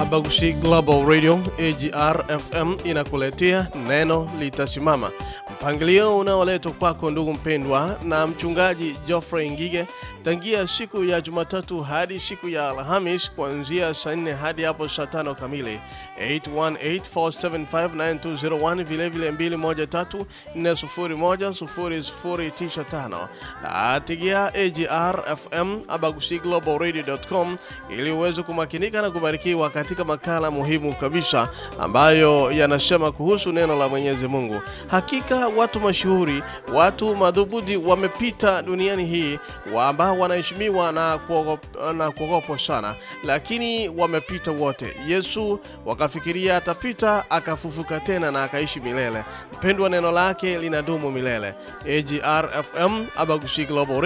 Abagushi Global Radio AGR FM inakuletea neno litasimama, mpangilio unaoletwa kwako ndugu mpendwa na mchungaji Geoffrey Ngige tangia siku ya Jumatatu hadi siku ya Alhamis kuanzia saa 4 hadi hapo saa tano kamili 8184759201 vile vile 213401095 atigia AGR FM abagusiglobalradio.com Global Radio.com ili uweze kumakinika na kubarikiwa katika makala muhimu kabisa ambayo yanasema kuhusu neno la Mwenyezi Mungu. Hakika watu mashuhuri, watu madhubuti wamepita duniani hii wa ambao wanaheshimiwa na kuogopwa na kuogopwa sana, lakini wamepita wote. Yesu wakafikiria atapita, akafufuka tena na akaishi milele. Mpendwa, neno lake linadumu milele. AGR FM Abagushi Global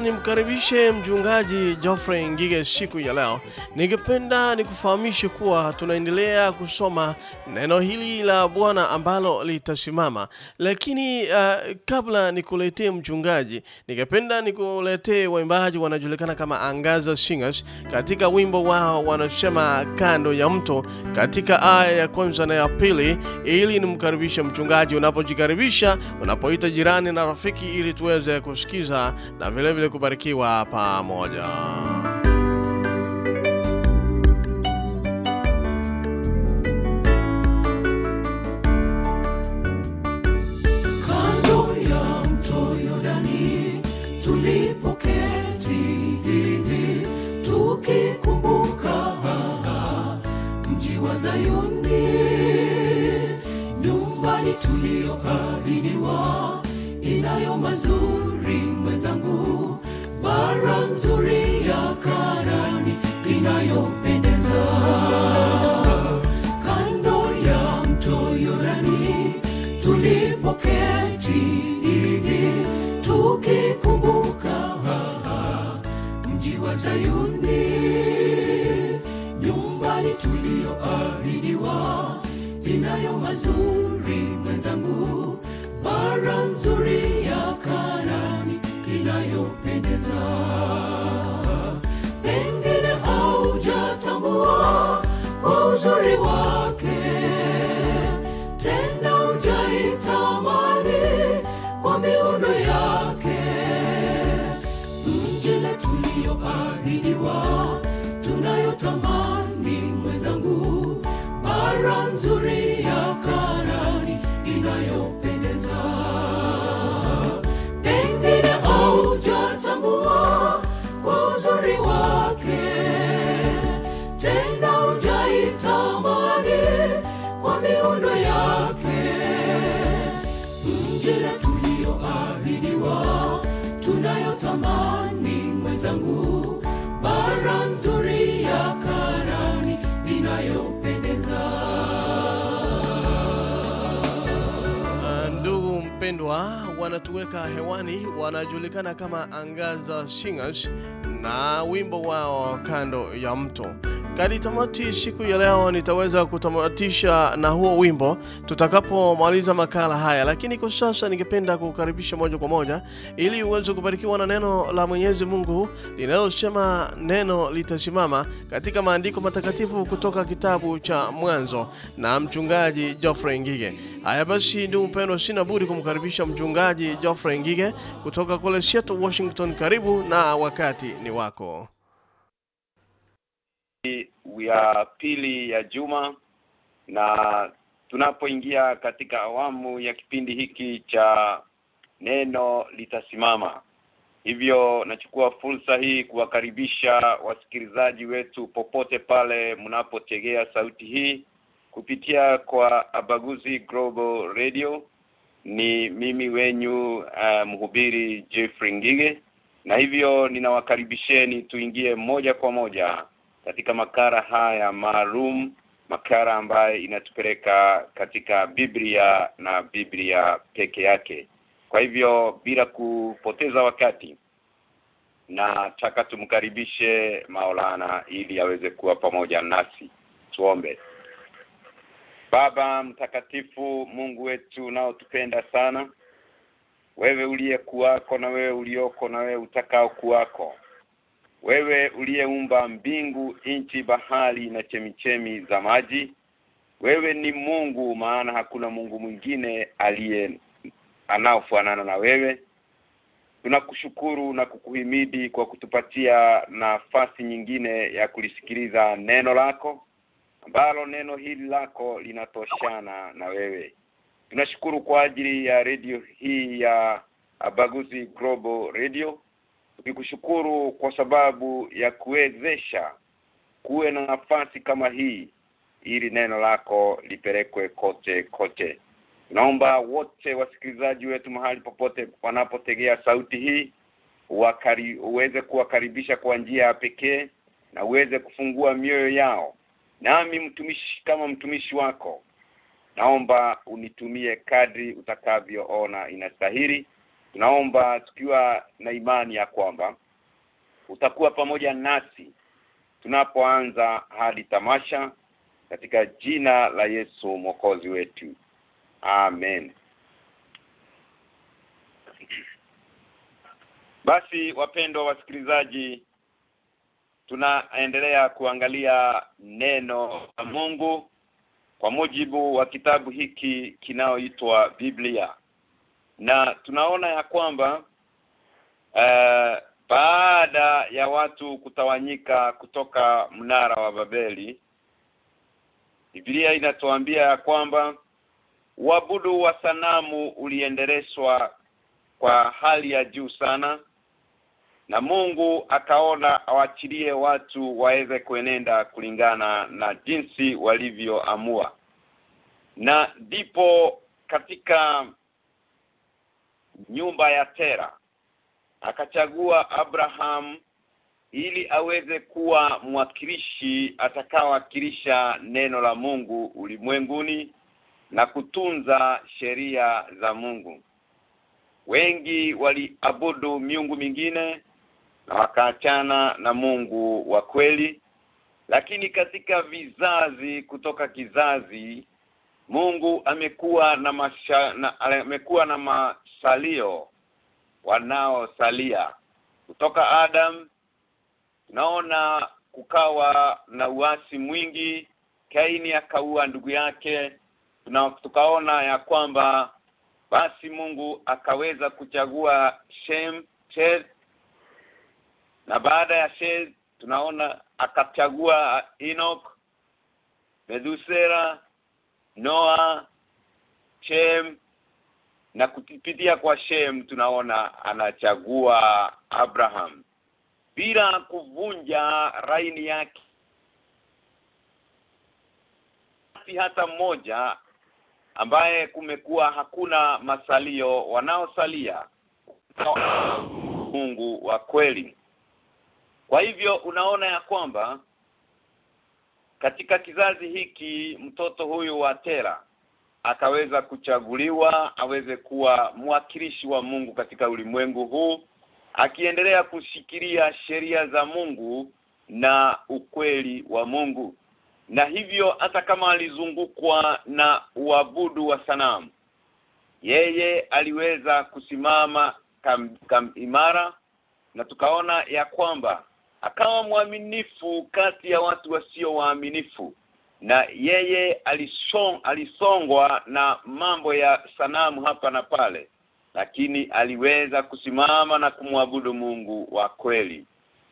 nimkaribishe mchungaji Geoffrey Ngige siku ya leo, ningependa nikufahamishe kuwa tunaendelea kusoma neno hili la Bwana ambalo litasimama. Lakini uh, kabla nikuletee mchungaji, ningependa nikuletee waimbaji wanajulikana kama Angaza Singers katika wimbo wao wanasema kando ya mto, katika aya ya kwanza na ya pili, ili nimkaribishe mchungaji. Unapojikaribisha, unapoita jirani na rafiki, ili tuweze kusikiza na vile vile kubarikiwa pamoja. Zayuni, nyumbani tulioahidiwa, inayo mazuri inayo mazuri tulioahidiwa, tunayotamani mwenzangu, bara nzuri ya Kanani inayopendeza. Ndugu mpendwa, wanatuweka hewani, wanajulikana kama Angaza Singers na wimbo wao kando ya mto. Kadi tamati siku ya leo nitaweza kutamatisha na huo wimbo tutakapomaliza makala haya, lakini kwa sasa ningependa kukaribisha moja kwa moja ili uweze kubarikiwa na neno la Mwenyezi Mungu linalosema neno litasimama katika maandiko matakatifu kutoka kitabu cha Mwanzo na mchungaji Geoffrey Ngige. Haya basi, ndugu mpendwa, sina budi kumkaribisha mchungaji Geoffrey Ngige kutoka kule Seattle, Washington. Karibu na wakati ni wako. ya pili ya juma na tunapoingia katika awamu ya kipindi hiki cha neno litasimama. Hivyo nachukua fursa hii kuwakaribisha wasikilizaji wetu popote pale mnapotegea sauti hii kupitia kwa Abaguzi Global Radio. Ni mimi wenyu uh, mhubiri Jeffrey Ngige na hivyo ninawakaribisheni tuingie moja kwa moja katika makara haya maalum makara ambayo inatupeleka katika Biblia na Biblia peke yake. Kwa hivyo bila kupoteza wakati nataka tumkaribishe Maulana ili aweze kuwa pamoja nasi. Tuombe. Baba mtakatifu Mungu wetu unaotupenda sana wewe uliyekuwako na wewe ulioko na wewe utakao kuwako wewe uliyeumba mbingu nchi bahari na chemichemi za maji. Wewe ni Mungu maana hakuna Mungu mwingine aliye anaofanana na wewe. Tunakushukuru na kukuhimidi kwa kutupatia nafasi nyingine ya kulisikiliza neno lako ambalo neno hili lako linatoshana na wewe tunashukuru kwa ajili ya redio hii ya Baguzi Global Radio. Tukikushukuru kwa sababu ya kuwezesha kuwe na nafasi kama hii ili neno lako lipelekwe kote kote. Naomba wote wasikilizaji wetu mahali popote wanapotegea sauti hii wakari, uweze kuwakaribisha kwa njia ya pekee na uweze kufungua mioyo yao. Nami mtumishi kama mtumishi wako naomba unitumie kadri utakavyoona inastahili. Tunaomba tukiwa na imani ya kwamba utakuwa pamoja nasi tunapoanza hadi tamasha katika jina la Yesu mwokozi wetu. Amen. Basi wapendwa wasikilizaji tunaendelea kuangalia neno la Mungu kwa mujibu wa kitabu hiki kinaoitwa Biblia. Na tunaona ya kwamba uh, baada ya watu kutawanyika kutoka mnara wa Babeli Biblia inatuambia ya kwamba uabudu wa sanamu uliendeleshwa kwa hali ya juu sana na Mungu akaona awachilie watu waweze kuenenda kulingana na jinsi walivyoamua. Na ndipo katika nyumba ya Tera akachagua Abraham ili aweze kuwa mwakilishi atakawakilisha neno la Mungu ulimwenguni na kutunza sheria za Mungu. Wengi waliabudu miungu mingine na wakaachana na Mungu wa kweli. Lakini katika vizazi kutoka kizazi Mungu amekuwa na masha, na amekuwa na masalio wanaosalia. Kutoka Adam naona kukawa na uasi mwingi. Kaini akaua ndugu yake. Na tukaona ya kwamba basi Mungu akaweza kuchagua Shem Shed na baada ya Shed tunaona akachagua Enoch Medusera Noa Shem na kupitia kwa Shem tunaona anachagua Abraham. Bila kuvunja raini yake si hata mmoja ambaye kumekuwa hakuna masalio wanaosalia. Mungu wa kweli kwa hivyo unaona ya kwamba katika kizazi hiki mtoto huyu wa Tera akaweza kuchaguliwa aweze kuwa mwakilishi wa Mungu katika ulimwengu huu akiendelea kushikilia sheria za Mungu na ukweli wa Mungu. Na hivyo hata kama alizungukwa na uabudu wa sanamu yeye aliweza kusimama kam, kam imara na tukaona ya kwamba akawa mwaminifu kati ya watu wasio waaminifu. Na yeye alisong, alisongwa na mambo ya sanamu hapa na pale lakini aliweza kusimama na kumwabudu Mungu wa kweli.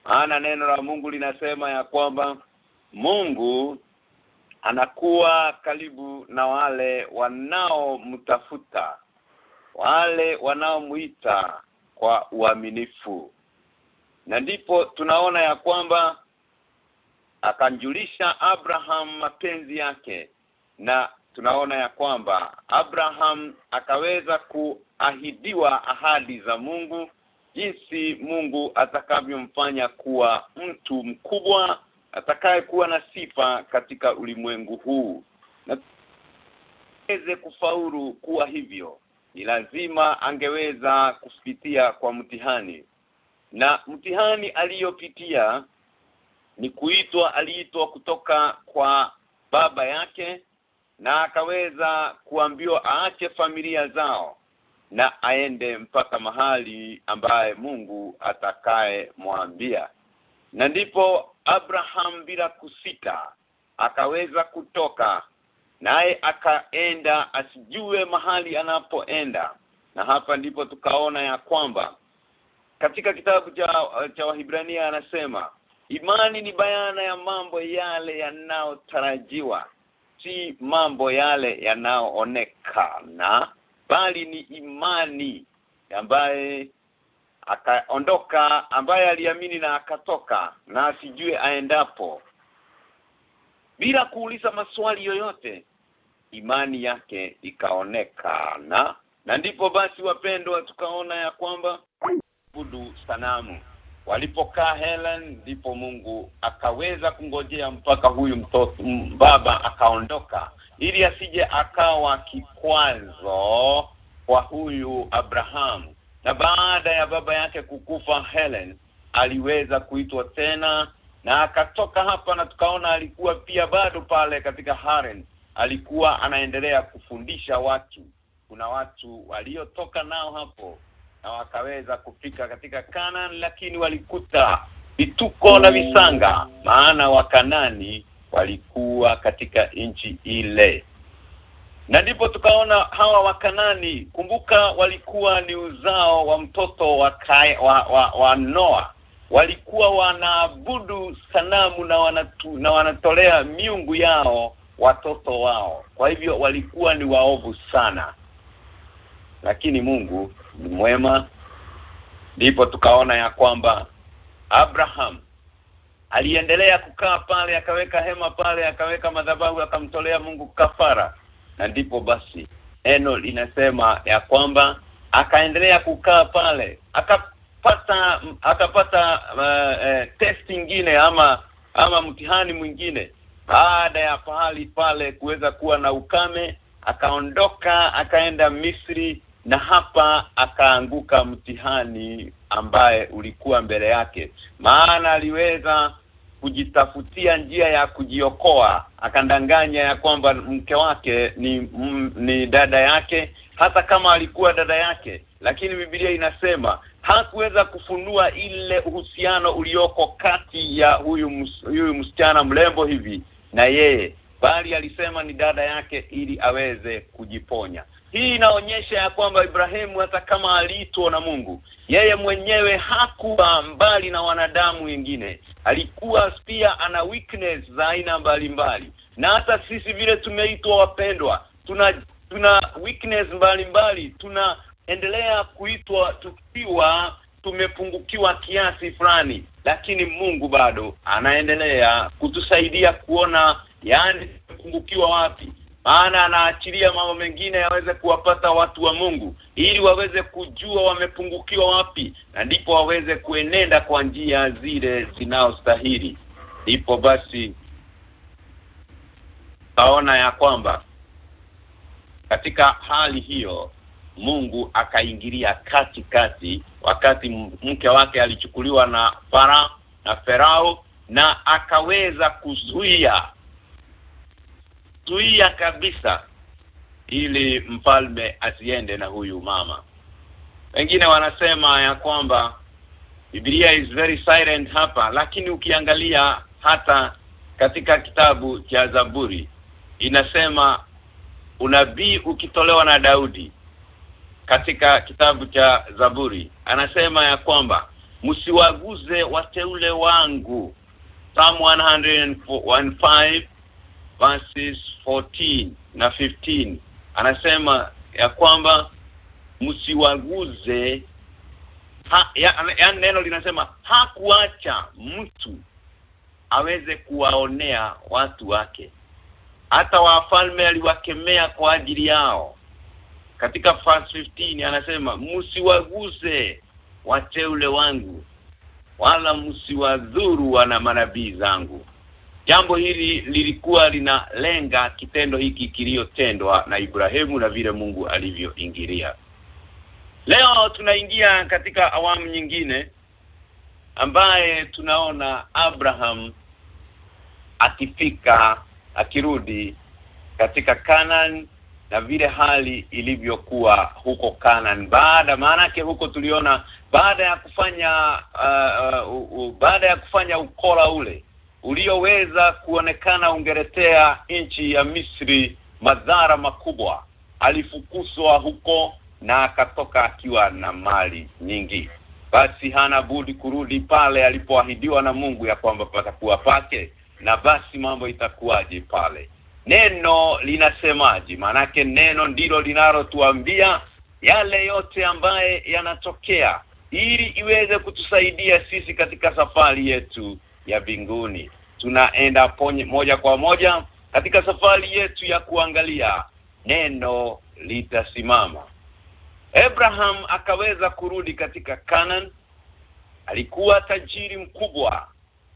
Maana neno la Mungu linasema ya kwamba Mungu anakuwa karibu na wale wanaomtafuta wale wanaomuita kwa uaminifu na ndipo tunaona ya kwamba akanjulisha Abraham mapenzi yake. Na tunaona ya kwamba Abraham akaweza kuahidiwa ahadi za Mungu jinsi Mungu atakavyomfanya kuwa mtu mkubwa atakaye kuwa na sifa katika ulimwengu huu. Na aweze kufaulu kuwa hivyo ni lazima angeweza kupitia kwa mtihani na mtihani aliyopitia ni kuitwa aliitwa kutoka kwa baba yake na akaweza kuambiwa aache familia zao na aende mpaka mahali ambaye Mungu atakaye mwambia na ndipo Abraham bila kusita akaweza kutoka naye akaenda asijue mahali anapoenda. Na hapa ndipo tukaona ya kwamba katika kitabu cha cha Wahibrania anasema imani ni bayana ya mambo yale yanayotarajiwa si mambo yale yanayoonekana bali ni imani ambaye akaondoka ambaye aliamini na akatoka na asijue aendapo. Bila kuuliza maswali yoyote imani yake ikaonekana. Na ndipo basi wapendwa tukaona ya kwamba budu sanamu. Walipokaa Helen ndipo Mungu akaweza kungojea mpaka huyu mtoto baba akaondoka ili asije akawa kikwazo kwa huyu Abrahamu na baada ya baba yake kukufa Helen aliweza kuitwa tena na akatoka hapa na tukaona alikuwa pia bado pale katika Haren alikuwa anaendelea kufundisha watu. Kuna watu waliotoka nao hapo na wakaweza kufika katika Canaan lakini walikuta vituko na visanga maana wakanani walikuwa katika nchi ile. Na ndipo tukaona hawa wakanani kumbuka walikuwa ni uzao wa mtoto wa, kai, wa, wa, wa Noa. Walikuwa wanaabudu sanamu na wanatu, na wanatolea miungu yao watoto wao. Kwa hivyo walikuwa ni waovu sana. Lakini Mungu ni mwema. Ndipo tukaona ya kwamba Abraham aliendelea kukaa pale akaweka hema pale akaweka madhabahu akamtolea Mungu kafara. Na ndipo basi neno linasema ya kwamba akaendelea kukaa pale akapata akapata uh, uh, test nyingine ama ama mtihani mwingine. Baada ya pahali pale kuweza kuwa na ukame akaondoka akaenda Misri na hapa akaanguka mtihani ambaye ulikuwa mbele yake. Maana aliweza kujitafutia njia ya kujiokoa. Akandanganya ya kwamba mke wake ni m, ni dada yake hata kama alikuwa dada yake. Lakini Biblia inasema hakuweza kufunua ile uhusiano ulioko kati ya huyu mus, huyu msichana mrembo hivi na yeye bali alisema ni dada yake ili aweze kujiponya hii inaonyesha ya kwamba Ibrahimu hata kama aliitwa na Mungu yeye mwenyewe hakuwa mbali na wanadamu wengine. Alikuwa pia ana weakness za aina mbalimbali. Na hata sisi vile tumeitwa wapendwa tuna tuna weakness mbalimbali. Tunaendelea kuitwa tukiwa tumepungukiwa kiasi fulani lakini Mungu bado anaendelea kutusaidia kuona yani tumepungukiwa wapi maana anaachilia mambo mengine yaweze kuwapata watu wa Mungu ili waweze kujua wamepungukiwa wapi na ndipo waweze kuenenda kwa njia zile zinaostahili ndipo basi taona ya kwamba katika hali hiyo Mungu akaingilia kati kati wakati mke wake alichukuliwa na Fara na Farao na akaweza kuzuia zuia kabisa ili mfalme asiende na huyu mama. Wengine wanasema ya kwamba Biblia is very silent hapa lakini ukiangalia hata katika kitabu cha Zaburi inasema unabii ukitolewa na Daudi katika kitabu cha Zaburi anasema ya kwamba msiwaguze wateule wangu. Psalm 105 verses 14 na 15 anasema ya kwamba msiwaguze ha, ya, ya neno linasema hakuacha mtu aweze kuwaonea watu wake. Hata wafalme aliwakemea kwa ajili yao. Katika verse 15 anasema msiwaguze wateule wangu wala msiwadhuru wana manabii zangu jambo hili lilikuwa linalenga kitendo hiki kiliyotendwa na Ibrahimu na vile Mungu alivyoingilia. Leo tunaingia katika awamu nyingine ambaye tunaona Abraham akifika akirudi katika Canaan na vile hali ilivyokuwa huko Canaan baada maanake huko tuliona baada ya kufanya uh, uh, uh, baada ya kufanya ukora ule ulioweza kuonekana ungeletea nchi ya Misri madhara makubwa. Alifukuzwa huko na akatoka akiwa na mali nyingi. Basi hana budi kurudi pale alipoahidiwa na Mungu ya kwamba patakuwa pake na basi mambo itakuwaje pale? Neno linasemaje? Manake neno ndilo linalotuambia yale yote ambaye yanatokea ili iweze kutusaidia sisi katika safari yetu ya binguni tunaenda ponye, moja kwa moja katika safari yetu ya kuangalia neno litasimama. Abraham akaweza kurudi katika Canaan. Alikuwa tajiri mkubwa.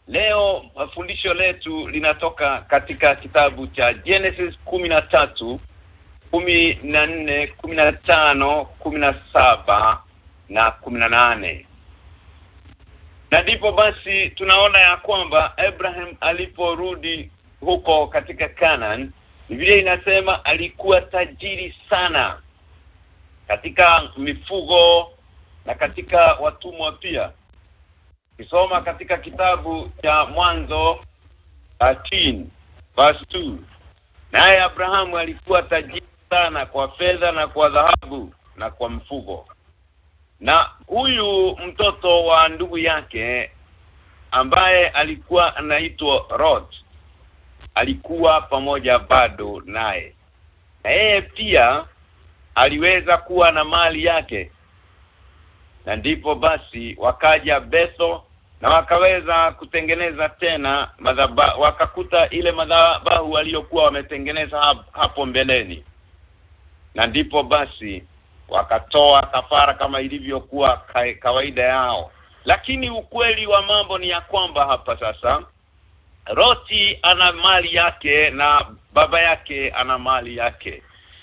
Leo mafundisho letu linatoka katika kitabu cha Genesis kumi na tatu kumi na nne kumi na tano kumi na saba na kumi na nane na ndipo basi tunaona ya kwamba Abraham aliporudi huko katika Canaan Biblia inasema alikuwa tajiri sana katika mifugo na katika watumwa pia. Kisoma katika kitabu cha mwanzo 13 verse 2 naye Abrahamu alikuwa tajiri sana kwa fedha na kwa dhahabu na kwa mfugo na huyu mtoto wa ndugu yake ambaye alikuwa anaitwa Rod alikuwa pamoja bado naye. Na yeye pia aliweza kuwa na mali yake. Na ndipo basi wakaja Betho na wakaweza kutengeneza tena madhaba wakakuta ile madhabahu waliokuwa wametengeneza hapo mbeleni. Na ndipo basi wakatoa kafara kama ilivyokuwa kawaida yao. Lakini ukweli wa mambo ni ya kwamba hapa sasa Roti ana mali yake na baba yake ana mali yake.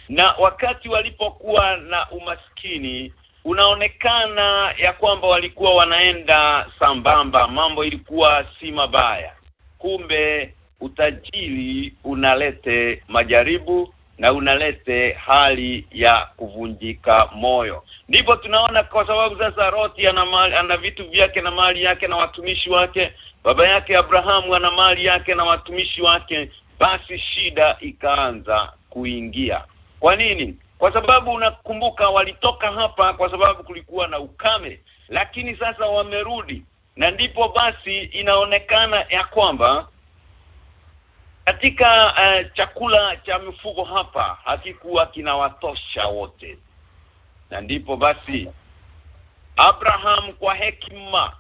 Na wakati walipokuwa na umaskini unaonekana ya kwamba walikuwa wanaenda sambamba mambo ilikuwa si mabaya. Kumbe utajiri unalete majaribu na unalete hali ya kuvunjika moyo. Ndipo tunaona kwa sababu sasa Roti ana mali, ana vitu vyake na mali yake na watumishi wake baba yake Abrahamu ana mali yake na watumishi wake basi shida ikaanza kuingia. Kwa nini? Kwa sababu unakumbuka walitoka hapa kwa sababu kulikuwa na ukame lakini sasa wamerudi. Na ndipo basi inaonekana ya kwamba katika uh, chakula cha mifugo hapa hakikuwa kinawatosha wote. Na ndipo basi Abraham kwa hekima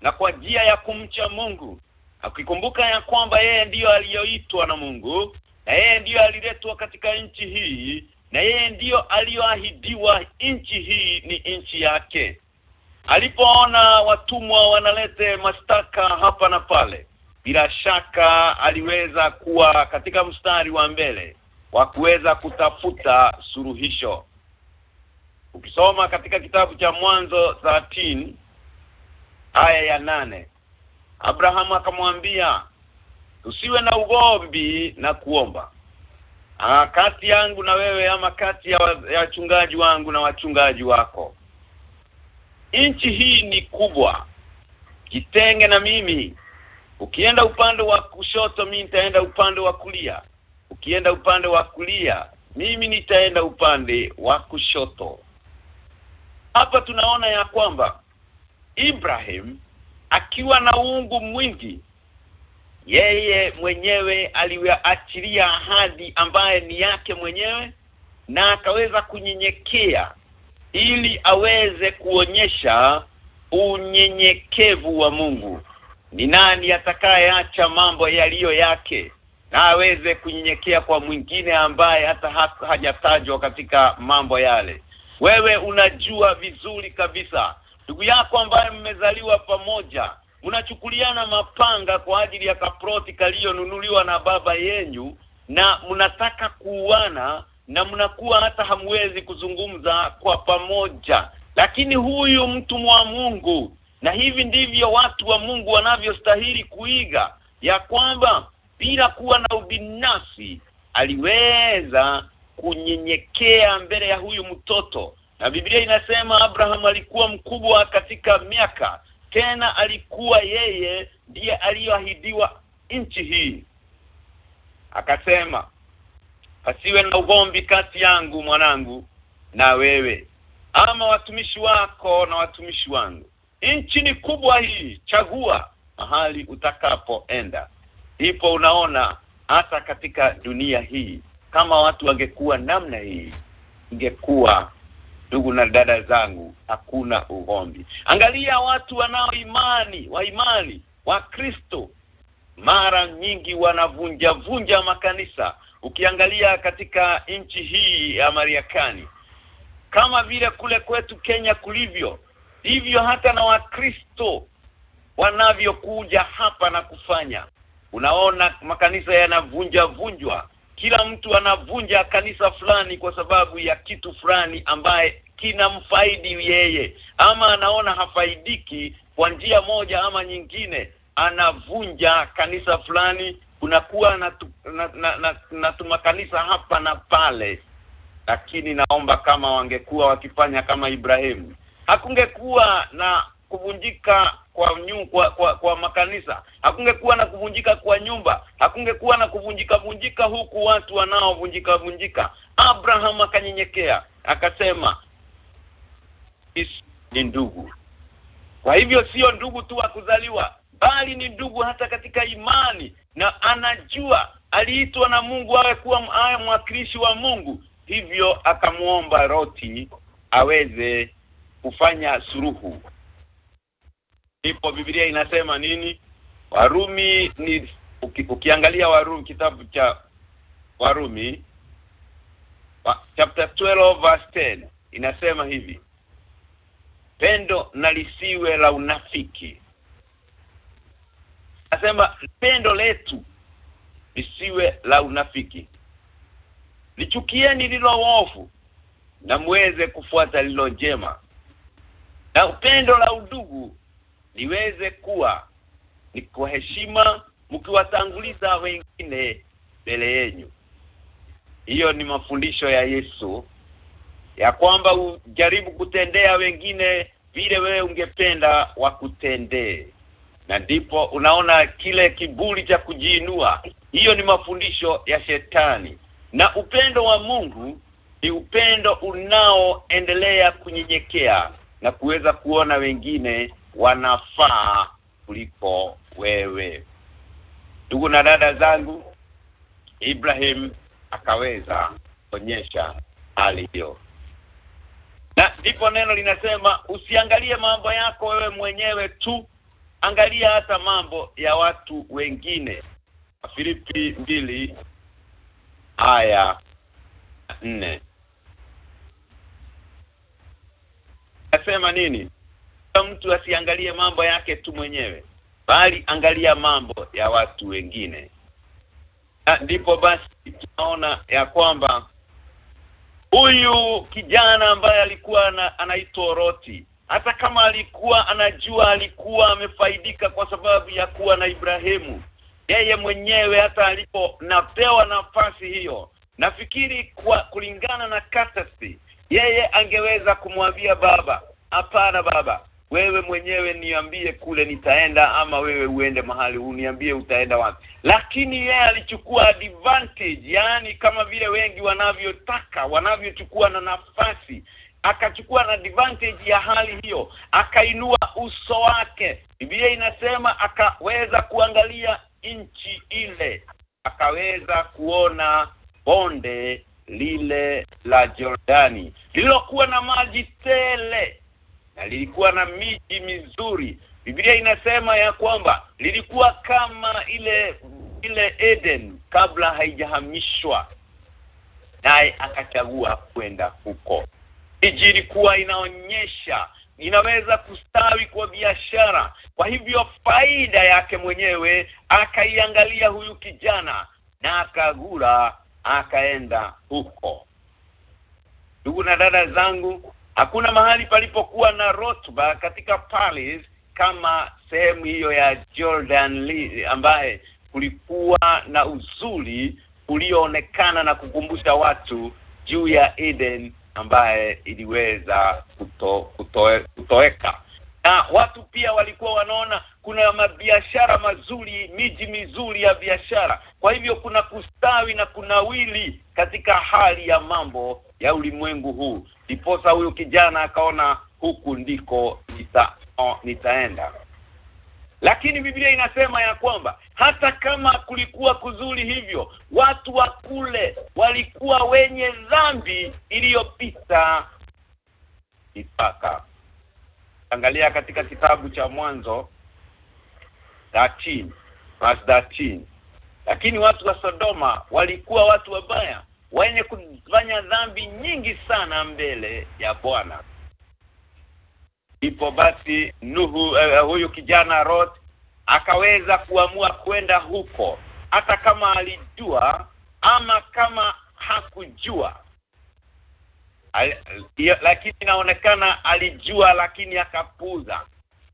na kwa njia ya kumcha Mungu akikumbuka ya kwamba yeye ndiyo aliyoitwa na Mungu na yeye ndiyo aliletwa katika nchi hii na yeye ndiyo aliyoahidiwa nchi hii ni nchi yake. Alipoona watumwa wanalete mastaka hapa na pale bila shaka aliweza kuwa katika mstari wa mbele wa kuweza kutafuta suluhisho. Ukisoma katika kitabu cha mwanzo 13 aya ya nane Abraham akamwambia usiwe na ugombi na kuomba. Aa, kati yangu na wewe ama kati ya wachungaji wangu na wachungaji wako. Nchi hii ni kubwa. Kitenge na mimi ukienda upande wa kushoto mimi nitaenda upande wa kulia. Ukienda upande wa kulia mimi nitaenda upande wa kushoto. Hapa tunaona ya kwamba Ibrahim akiwa na uungu mwingi yeye mwenyewe aliachilia ahadi ambaye ni yake mwenyewe na akaweza kunyenyekea ili aweze kuonyesha unyenyekevu wa Mungu ni nani atakayeacha mambo yaliyo yake? Na aweze kunyenyekea kwa mwingine ambaye hata ha hajatajwa katika mambo yale. Wewe unajua vizuri kabisa ndugu yako ambaye mmezaliwa pamoja mnachukuliana mapanga kwa ajili ya kaproti kaliyonunuliwa na baba yenyu na mnataka kuuana na mnakuwa hata hamwezi kuzungumza kwa pamoja. Lakini huyu mtu wa Mungu na hivi ndivyo watu wa Mungu wanavyostahili kuiga ya kwamba bila kuwa na ubinafsi aliweza kunyenyekea mbele ya huyu mtoto. Na Biblia inasema Abraham alikuwa mkubwa katika miaka tena alikuwa yeye ndiye aliyoahidiwa nchi hii. Akasema pasiwe na ugomvi kati yangu mwanangu na wewe ama watumishi wako na watumishi wangu nchi ni kubwa hii chagua mahali utakapoenda. Ipo unaona hata katika dunia hii kama watu wangekuwa namna hii ingekuwa ndugu na dada zangu hakuna ugombi angalia watu wanaoimani wa imani wa Kristo. Mara nyingi wanavunja vunja makanisa. Ukiangalia katika nchi hii ya Mariakani kama vile kule kwetu Kenya kulivyo hivyo hata na wakristo wanavyokuja hapa na kufanya. Unaona makanisa yanavunja vunjwa kila mtu anavunja kanisa fulani kwa sababu ya kitu fulani ambaye kinamfaidi yeye. Ama anaona hafaidiki kwa njia moja ama nyingine anavunja kanisa fulani. Kunakuwa na, na, na, na, na tumakanisa hapa na pale. Lakini naomba kama wangekuwa wakifanya kama Ibrahimu hakungekuwa na kuvunjika kwa, nyu, kwa, kwa kwa makanisa. Hakungekuwa na kuvunjika kwa nyumba. Hakungekuwa na kuvunjika vunjika huku watu wanaovunjika vunjika. Abraham akanyenyekea akasema ni ndugu. Kwa hivyo sio ndugu tu wa kuzaliwa bali ni ndugu hata katika imani na anajua aliitwa na Mungu awe kuwa mwakilishi wa Mungu. Hivyo akamuomba Roti aweze kufanya suruhu. Ndipo Biblia inasema nini? Warumi ni uki, ukiangalia Warumi kitabu cha Warumi wa, chapter 12 verse 10 inasema hivi pendo na lisiwe la unafiki. Nasema pendo letu lisiwe la unafiki. Lichukieni lilo ovu na muweze kufuata lilo jema na upendo la udugu liweze kuwa ni kwa heshima mkiwatanguliza wengine mbele yenu. Hiyo ni mafundisho ya Yesu ya kwamba ujaribu kutendea wengine vile wewe ungependa wakutendee na ndipo unaona kile kiburi cha kujiinua. Hiyo ni mafundisho ya shetani. Na upendo wa Mungu ni upendo unaoendelea kunyenyekea na kuweza kuona wengine wanafaa kuliko wewe. Ndugu na dada zangu Ibrahim akaweza kuonyesha hali hiyo. Na ndipo neno linasema usiangalie mambo yako wewe mwenyewe tu angalia hata mambo ya watu wengine. Filipi mbili aya Nasema nini? Mtu asiangalie mambo yake tu mwenyewe bali angalia mambo ya watu wengine. Na ndipo basi tunaona ya kwamba huyu kijana ambaye alikuwa anaitwa Roti hata kama alikuwa anajua alikuwa amefaidika kwa sababu ya kuwa na Ibrahimu yeye mwenyewe hata alipo napewa nafasi hiyo nafikiri kwa kulingana na katasi yeye angeweza kumwambia baba hapana baba wewe mwenyewe niambie kule nitaenda ama wewe uende mahali uniambie utaenda wapi. Lakini yeye alichukua advantage yani kama vile wengi wanavyotaka wanavyochukua na nafasi akachukua na advantage ya hali hiyo akainua uso wake. Biblia inasema akaweza kuangalia nchi ile akaweza kuona bonde lile la Jordani lililokuwa na maji tele na lilikuwa na miji mizuri. Biblia inasema ya kwamba lilikuwa kama ile ile Eden kabla haijahamishwa naye akachagua kwenda huko. Miji ilikuwa inaonyesha inaweza kustawi kwa biashara kwa hivyo faida yake mwenyewe akaiangalia huyu kijana na akagura akaenda huko. Ndugu na dada zangu hakuna mahali palipokuwa na rotba katika palace kama sehemu hiyo ya Jordan Lee ambaye kulikuwa na uzuri ulioonekana na kukumbusha watu juu ya Eden ambaye iliweza kuto, kutoe, kutoweka. Na watu pia walikuwa wanaona kuna mabiashara mazuri miji mizuri ya biashara. Kwa hivyo kuna kustawi na kunawili katika hali ya mambo ya ulimwengu huu. Diposa huyu kijana akaona huku ndiko nita, oh, nitaenda. Lakini Biblia inasema ya kwamba hata kama kulikuwa kuzuri hivyo watu wa kule walikuwa wenye dhambi iliyopita mipaka. Angalia katika kitabu cha mwanzo 13 verse 13 lakini watu wa Sodoma walikuwa watu wabaya wenye kufanya dhambi nyingi sana mbele ya Bwana. Ipo basi Nuhu uh, huyu kijana Lot akaweza kuamua kwenda huko hata kama alijua ama kama hakujua. Al, lakini inaonekana alijua lakini akapuza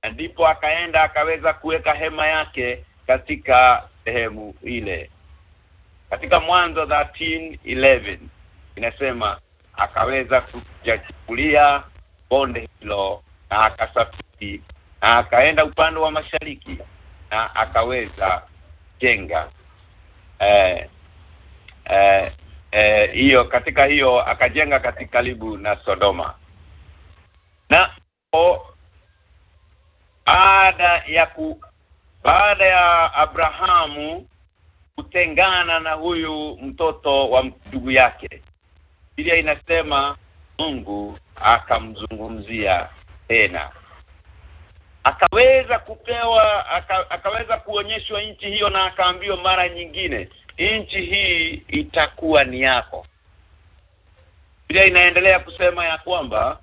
ndipo akaenda akaweza kuweka hema yake katika sehemu ile. Katika mwanzo 13:11 inasema akaweza kujachukulia bonde hilo na akasafiri na akaenda upande wa mashariki na akaweza jenga eh eh hiyo eh katika hiyo akajenga katika karibu na Sodoma. Na o, baada ya ku baada ya Abrahamu kutengana na huyu mtoto wa ndugu yake. Biblia inasema Mungu akamzungumzia tena. Akaweza kupewa aka, akaweza kuonyeshwa nchi hiyo na akaambiwa mara nyingine nchi hii itakuwa ni yako. Biblia inaendelea kusema ya kwamba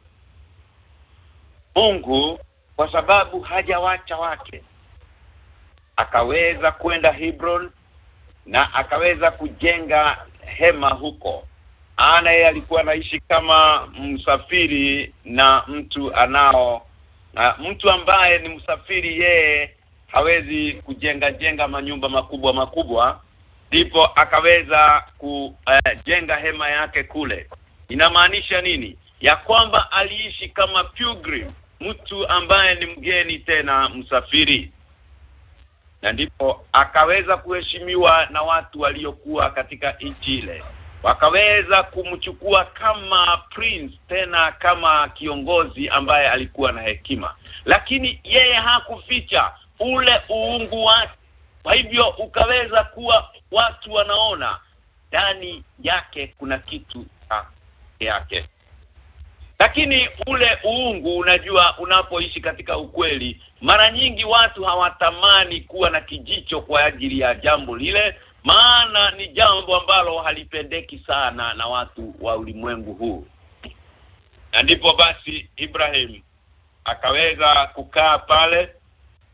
Mungu kwa sababu hajawacha wake. Akaweza kwenda Hebron na akaweza kujenga hema huko. Ana yeye alikuwa anaishi kama msafiri na mtu anao na mtu ambaye ni msafiri yeye hawezi kujenga jenga manyumba makubwa makubwa ndipo akaweza kujenga uh, hema yake kule. Inamaanisha nini? Ya kwamba aliishi kama pilgrim mtu ambaye ni mgeni tena msafiri. Na ndipo akaweza kuheshimiwa na watu waliokuwa katika nchi ile. Wakaweza kumchukua kama prince tena kama kiongozi ambaye alikuwa na hekima. Lakini yeye hakuficha ule uungu wake. Kwa hivyo ukaweza kuwa watu wanaona ndani yake kuna kitu yake lakini ule uungu unajua unapoishi katika ukweli mara nyingi watu hawatamani kuwa na kijicho kwa ajili ya jambo lile maana ni jambo ambalo halipendeki sana na watu wa ulimwengu huu. Na ndipo basi Ibrahim akaweza kukaa pale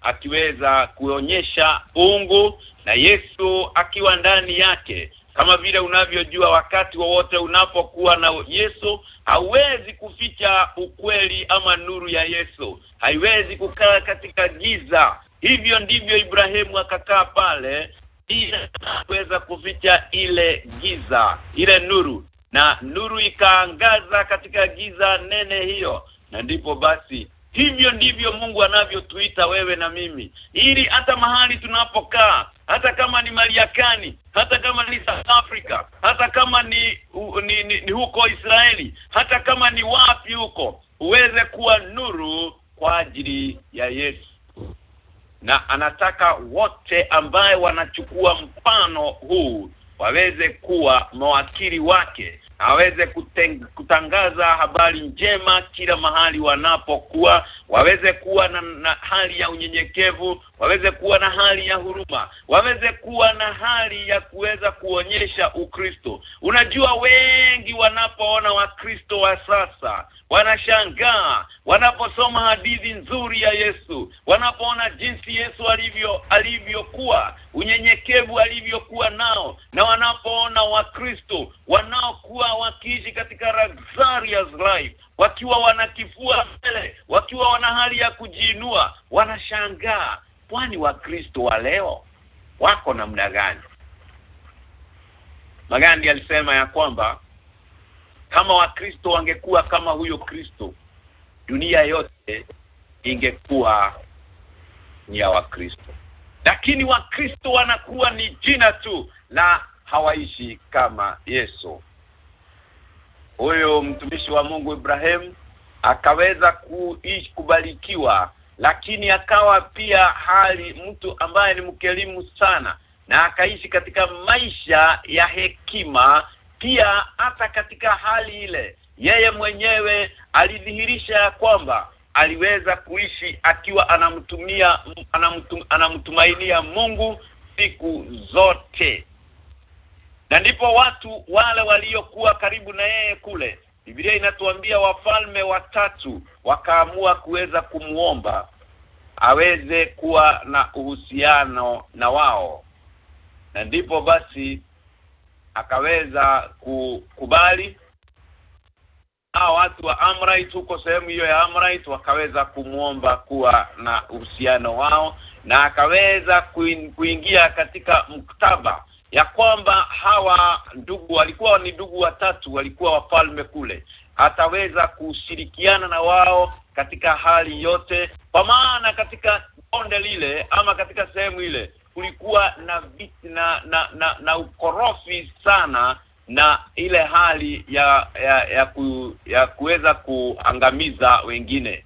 akiweza kuonyesha ungu na Yesu akiwa ndani yake kama vile unavyojua wakati wowote unapokuwa na Yesu hauwezi kuficha ukweli ama nuru ya Yesu. Haiwezi kukaa katika giza. Hivyo ndivyo Ibrahimu akakaa pale ili kuweza kuficha ile giza ile nuru. Na nuru ikaangaza katika giza nene hiyo. Na ndipo basi hivyo ndivyo Mungu anavyotuita wewe na mimi. Ili hata mahali tunapokaa hata kama ni Mariakani hata kama ni South Africa hata kama ni, u, ni, ni, ni huko Israeli hata kama ni wapi huko uweze kuwa nuru kwa ajili ya Yesu. Na anataka wote ambaye wanachukua mfano huu waweze kuwa mawakili wake aweze kuteng, kutangaza habari njema kila mahali wanapokuwa waweze kuwa na, na hali ya unyenyekevu waweze kuwa na hali ya huruma waweze kuwa na hali ya kuweza kuonyesha ukristo. Unajua wengi wanapoona wakristo wa sasa wanashangaa wanaposoma hadithi nzuri ya Yesu wanapoona jinsi Yesu alivyo alivyokuwa unyenyekevu alivyokuwa nao na wanapoona wakristo wanaokuwa wakiishi katika luxurious life wakiwa wanakifua mbele wakiwa wana hali ya kujiinua wanashangaa kwani wakristo wa leo wako namna gani? Magandi alisema ya kwamba kama wakristo wangekuwa kama huyo Kristo dunia yote ingekuwa ni ya wakristo. Lakini wakristo wanakuwa ni jina tu na hawaishi kama Yesu huyo mtumishi wa Mungu Ibrahim akaweza kuishi kubarikiwa lakini akawa pia hali mtu ambaye ni mkelimu sana na akaishi katika maisha ya hekima pia hata katika hali ile yeye mwenyewe alidhihirisha ya kwamba aliweza kuishi akiwa anamtumia anamtum, anamtumainia Mungu siku zote na ndipo watu wale waliokuwa karibu na yeye kule Biblia inatuambia wafalme watatu wakaamua kuweza kumuomba aweze kuwa na uhusiano na wao. Na ndipo basi akaweza kukubali hao watu wa Amrite huko sehemu hiyo ya Amrite wakaweza kumuomba kuwa na uhusiano wao na akaweza kuingia katika mktaba ya kwamba hawa ndugu walikuwa ni ndugu watatu walikuwa wafalme kule. Ataweza kushirikiana na wao katika hali yote kwa maana katika bonde lile ama katika sehemu ile kulikuwa na viti na na, na, na ukorofi sana na ile hali ya ya ya, ku, ya kuweza kuangamiza wengine.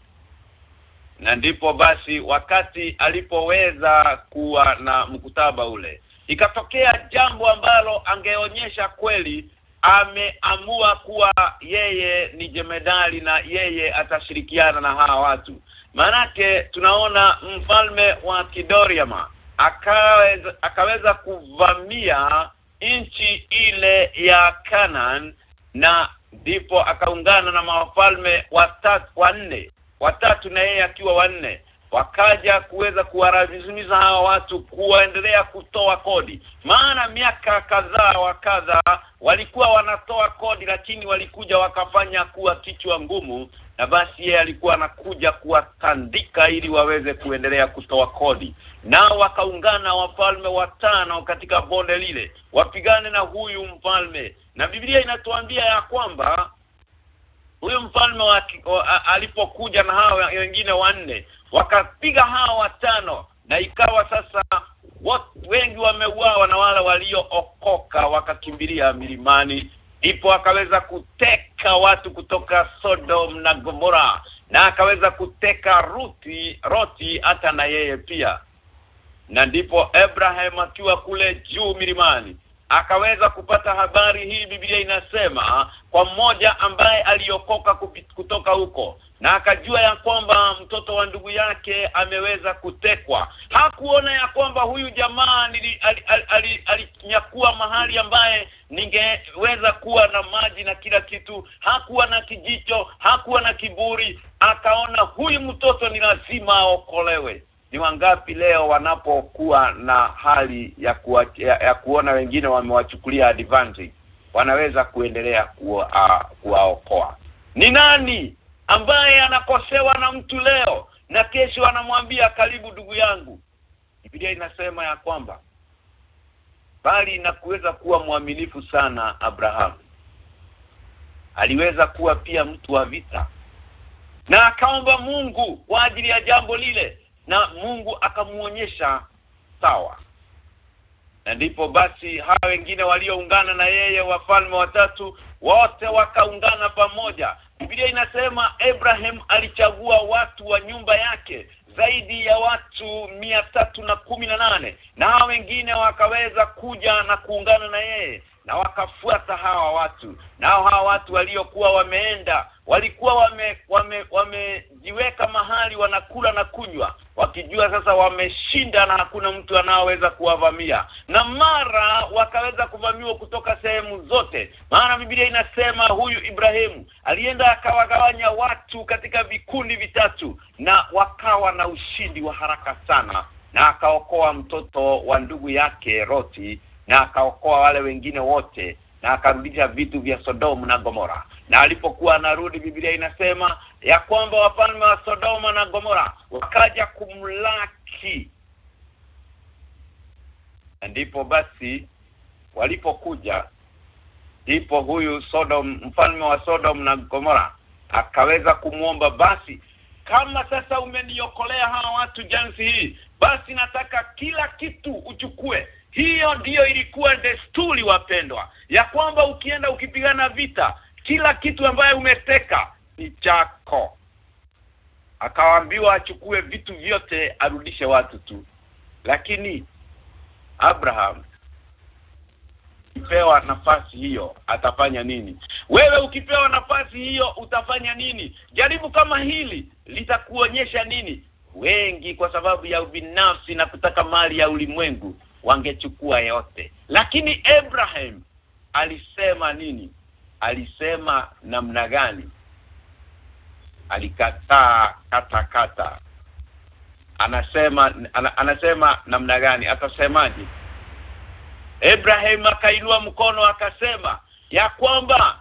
Na ndipo basi wakati alipoweza kuwa na mkutaba ule ikatokea jambo ambalo angeonyesha kweli ameamua kuwa yeye ni jemedali na yeye atashirikiana na hawa watu. Manake tunaona mfalme wa Kidoriama akaweza akaweza kuvamia nchi ile ya Canaan na ndipo akaungana na mawafalme watatu wanne watatu na yeye akiwa wanne wakaja kuweza kuwarazimisha hawa watu kuendelea kutoa kodi. Maana miaka kadhaa wa kadhaa walikuwa wanatoa kodi lakini walikuja wakafanya kuwa kichwa ngumu na basi yeye alikuwa anakuja kuwatandika ili waweze kuendelea kutoa kodi. Nao wakaungana wafalme watano katika bonde lile wapigane na huyu mfalme. Na Biblia inatuambia ya kwamba huyu mfalme alipokuja na hao wengine wanne wakapiga hao watano na ikawa sasa wengi wameuawa na wale waliookoka wakakimbilia milimani. Ndipo akaweza kuteka watu kutoka Sodom na Gomora na akaweza kuteka Ruti Roti hata na yeye pia. Na ndipo Abraham akiwa kule juu milimani akaweza kupata habari hii Biblia inasema kwa mmoja ambaye aliokoka kutoka huko na akajua ya kwamba mtoto wa ndugu yake ameweza kutekwa. Hakuona ya kwamba huyu jamaa alinyakua mahali ambaye ningeweza kuwa na maji na kila kitu. Hakuwa na kijicho hakuwa na kiburi. Akaona huyu mtoto ni lazima aokolewe ni wangapi leo wanapokuwa na hali ya, kuwa, ya, ya kuona wengine wamewachukulia advantage wanaweza kuendelea kuwa, uh, kuwaokoa? Ni nani ambaye anakosewa na mtu leo na kesho anamwambia karibu ndugu yangu Biblia inasema ya kwamba bali na kuweza kuwa mwaminifu sana Abrahamu aliweza kuwa pia mtu wa vita na akaomba Mungu kwa ajili ya jambo lile na Mungu akamuonyesha sawa. Na ndipo basi hawa wengine walioungana na yeye wafalme watatu wote wakaungana pamoja. Biblia inasema Abraham alichagua watu wa nyumba yake zaidi ya watu mia tatu na kumi na nane. Na hawa wengine wakaweza kuja na kuungana na yeye na wakafuata hawa watu. Nao hawa watu waliokuwa wameenda walikuwa wame wamejiweka wame mahali wanakula na kunywa wakijua sasa wameshinda na hakuna mtu anaoweza kuwavamia. Na mara wakaweza kuvamiwa kutoka sehemu zote. Maana Biblia inasema huyu Ibrahimu alienda akawagawanya watu katika vikundi vitatu na wakawa na ushindi wa haraka sana. Na akaokoa mtoto wa ndugu yake Roti na akaokoa wale wengine wote na akarudisha vitu vya Sodomu na Gomora na alipokuwa anarudi Biblia inasema ya kwamba wafalme wa Sodoma na Gomora wakaja kumlaki. Ndipo basi walipokuja ndipo huyu Sodom mfalme wa Sodom na Gomora akaweza kumwomba basi kama sasa umeniokolea hawa watu jansi hii basi nataka kila kitu uchukue. Hiyo ndiyo ilikuwa desturi wapendwa ya kwamba ukienda ukipigana vita kila kitu ambaye umeteka ni chako. Akawaambiwa achukue vitu vyote arudishe watu tu. Lakini Abraham ukipewa nafasi hiyo atafanya nini? Wewe ukipewa nafasi hiyo utafanya nini? Jaribu kama hili litakuonyesha nini? Wengi kwa sababu ya ubinafsi na kutaka mali ya ulimwengu wangechukua yote. Lakini Abraham alisema nini alisema namna gani? Alikataa kata kata. Anasema ana, anasema namna gani? Atasemaje? Ibrahim akainua mkono akasema ya kwamba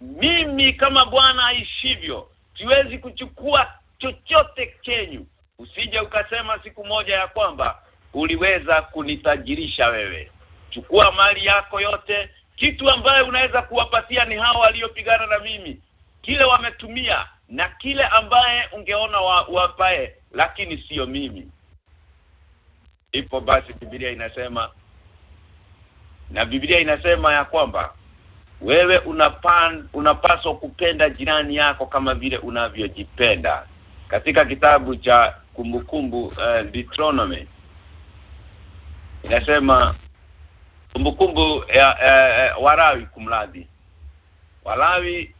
mimi kama Bwana aishivyo siwezi kuchukua chochote chenyu. Usije ukasema siku moja ya kwamba uliweza kunitajirisha wewe. Chukua mali yako yote kitu ambaye unaweza kuwapatia ni hao waliopigana na mimi. Kile wametumia na kile ambaye ungeona wa, wapae lakini sio mimi. Ipo basi Biblia inasema na Biblia inasema ya kwamba wewe unapan, unapaswa kupenda jirani yako kama vile unavyojipenda. Katika kitabu cha kumbukumbu uh, Deuteronomy inasema kumbukumbu ya uh, Warawi kumradi. Walawi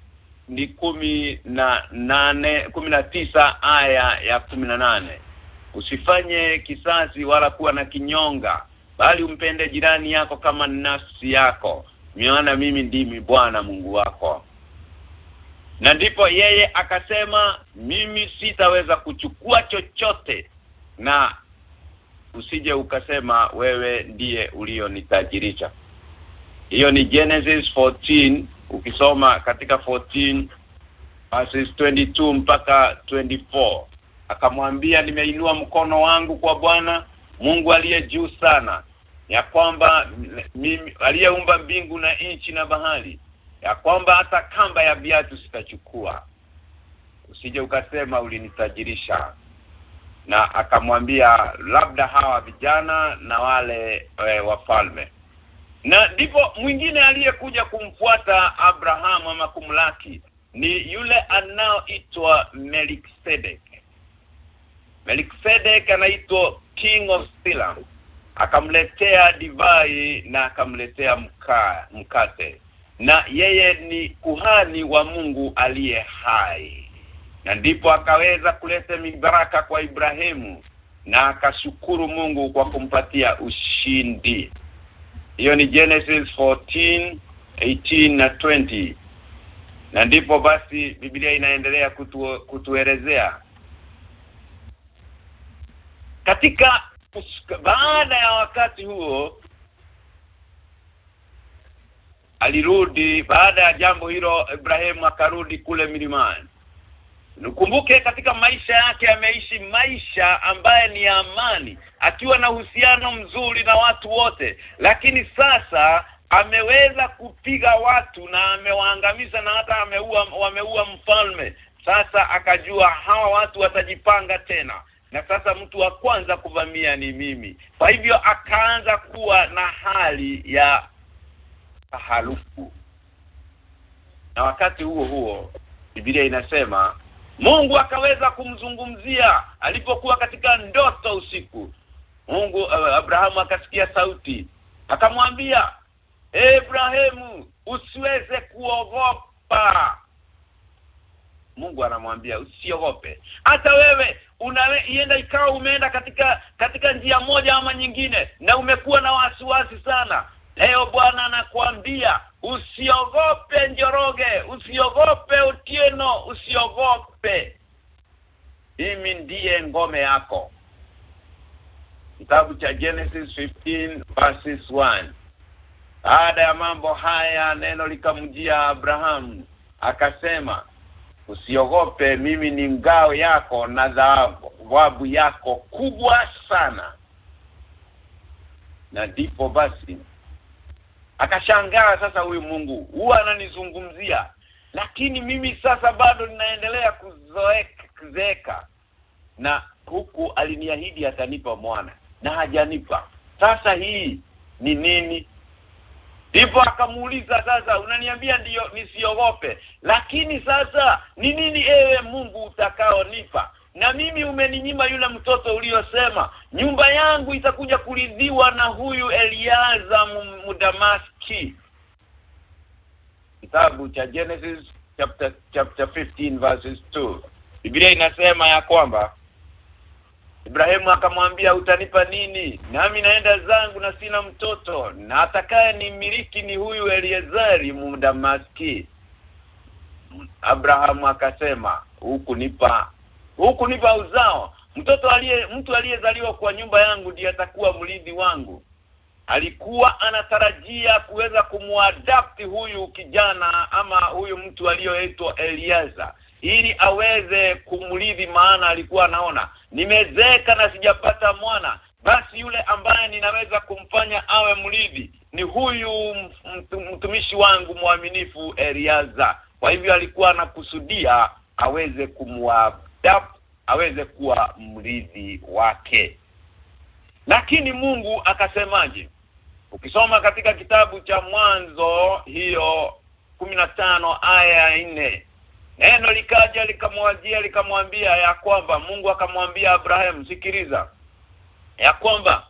ni kumi na nane kumi na tisa aya ya kumi na nane. Usifanye kisasi wala kuwa na kinyonga bali umpende jirani yako kama nafsi yako maana mimi ndimi Bwana Mungu wako. Na ndipo yeye akasema mimi sitaweza kuchukua chochote na usije ukasema wewe ndiye ulionitajirisha. Hiyo ni Genesis 14 ukisoma katika 14 verses 22 mpaka 24 akamwambia nimeinua mkono wangu kwa Bwana Mungu aliye juu sana ya kwamba mimi aliyeumba mbingu na nchi na bahari ya kwamba hata kamba ya viatu sitachukua. Usije ukasema ulinitajirisha na akamwambia labda hawa vijana na wale e, wafalme. Na ndipo mwingine aliyekuja kumfuata Abrahamu ama kumlaki ni yule anaoitwa Melkisedek. Melkisedek anaitwa King of Salem akamletea divai na akamletea mka, mkate. Na yeye ni kuhani wa Mungu aliye hai na ndipo akaweza kuleta mibaraka kwa Ibrahimu na akashukuru Mungu kwa kumpatia ushindi. Hiyo ni Genesis 14 18 na 20 na ndipo basi Biblia inaendelea kutu, kutuelezea. Katika baada ya wakati huo alirudi baada ya jambo hilo Ibrahimu akarudi kule milimani Nikumbuke katika maisha yake ameishi maisha ambaye ni amani akiwa na uhusiano mzuri na watu wote lakini sasa ameweza kupiga watu na amewaangamiza na hata ameua wameua mfalme. Sasa akajua hawa watu watajipanga tena na sasa mtu wa kwanza kuvamia ni mimi. Kwa hivyo akaanza kuwa na hali ya taharuku na wakati huo huo Biblia inasema Mungu akaweza kumzungumzia alipokuwa katika ndoto usiku. Mungu uh, Abrahamu akasikia sauti akamwambia "Ebrahimu, usiweze kuogopa. Mungu anamwambia usiogope. Hata wewe unaienda ikawa umeenda katika katika njia moja ama nyingine na umekuwa na wasiwasi sana leo Bwana anakuambia usiogope njoroge usiogope utieno usiogope. Mimi ndiye ngome yako. Kitabu cha Genesis 15 verses 1 baada ya mambo haya neno likamjia Abraham akasema usiogope mimi ni ngao yako na dhahabu yako kubwa sana. Na ndipo basi akashangaa sasa huyu Mungu huwa ananizungumzia. Lakini mimi sasa bado ninaendelea kuzoeka na huku aliniahidi atanipa mwana na hajanipa. Sasa hii ni nini? Ndipo akamuuliza sasa unaniambia ndiyo nisiogope. Lakini sasa ni nini ewe Mungu utakaonipa na mimi umeninyima yule mtoto uliyosema nyumba yangu itakuja kuridhiwa na huyu Eliaza mudamaski. Kitabu cha Genesis chapter chapter 15 verses 2 Biblia inasema ya kwamba Ibrahimu akamwambia utanipa nini? Nami naenda zangu na sina mtoto na atakaye ni miliki ni huyu Eliezeri mudamaski Abrahamu akasema huku nipa huku nipa uzao. Mtoto aliye mtu aliyezaliwa kwa nyumba yangu ndiye atakuwa mlidhi wangu. Alikuwa anatarajia kuweza kumuadapt huyu kijana ama huyu mtu aliyoitwa Eliaza ili aweze kumlidhi maana alikuwa anaona nimezeka na sijapata mwana. Basi yule ambaye ninaweza kumfanya awe mlidhi ni huyu mtumishi wangu mwaminifu Eliaza kwa hivyo alikuwa anakusudia aweze kumuadapt aweze kuwa mrithi wake. Lakini Mungu akasemaje? Ukisoma katika kitabu cha mwanzo hiyo tano aya ya nne neno likaja likamwajia likamwambia ya kwamba Mungu akamwambia Abraham sikiliza ya kwamba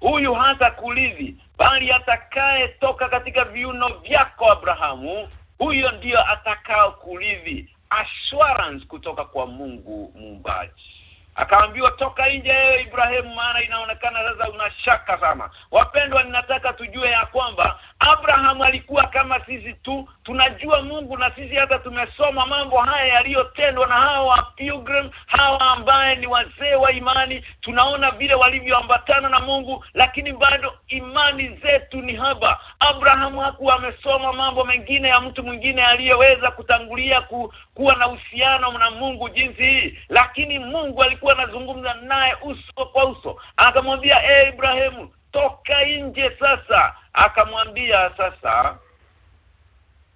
huyu hata kulizi bali atakaye toka katika viuno vyako Abrahamu huyo ndiyo atakao kulithi assurance kutoka kwa Mungu muumbaji akaambiwa toka nje wewe Ibrahimu maana inaonekana sasa unashaka sana. Wapendwa ninataka tujue ya kwamba Abraham alikuwa kama sisi tu. Tunajua Mungu na sisi hata tumesoma mambo haya yaliyotendwa na hawa pilgrim hawa ambaye ni wazee wa imani. Tunaona vile walivyoambatana na Mungu lakini bado imani zetu ni haba. Abraham hakuwa amesoma mambo mengine ya mtu mwingine aliyeweza kutangulia ku, kuwa na uhusiano na Mungu jinsi hii. Lakini Mungu alikuwa anazungumza naye uso kwa uso. Akamwambia e Ibrahimu toka nje sasa. Akamwambia sasa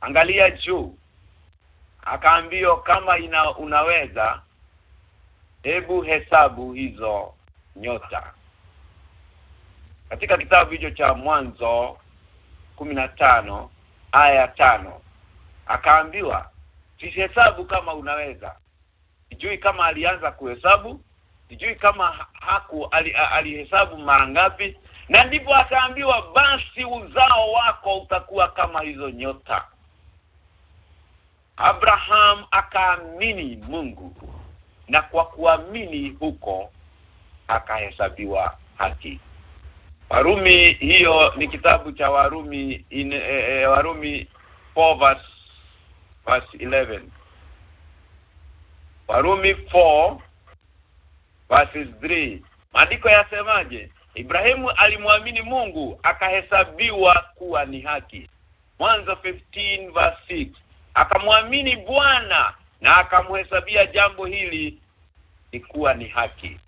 angalia juu. Akaambiwa kama ina, unaweza hebu hesabu hizo nyota. Katika kitabu hicho cha mwanzo tano aya tano akaambiwa sihesabu kama unaweza sijui kama alianza kuhesabu sijui kama haku alihesabu ali mara ngapi. Na ndipo akaambiwa basi uzao wako utakuwa kama hizo nyota. Abraham akaamini Mungu na kwa kuamini huko akahesabiwa haki. Warumi hiyo ni kitabu cha Warumi in, e, e, Warumi 4 verse, verse 11 Warumi 4 verses 3 Maandiko yasemaje? Ibrahimu alimwamini Mungu akahesabiwa kuwa ni haki. Mwanzo 15 verse 6 akamwamini Bwana na akamhesabia jambo hili ni kuwa ni haki.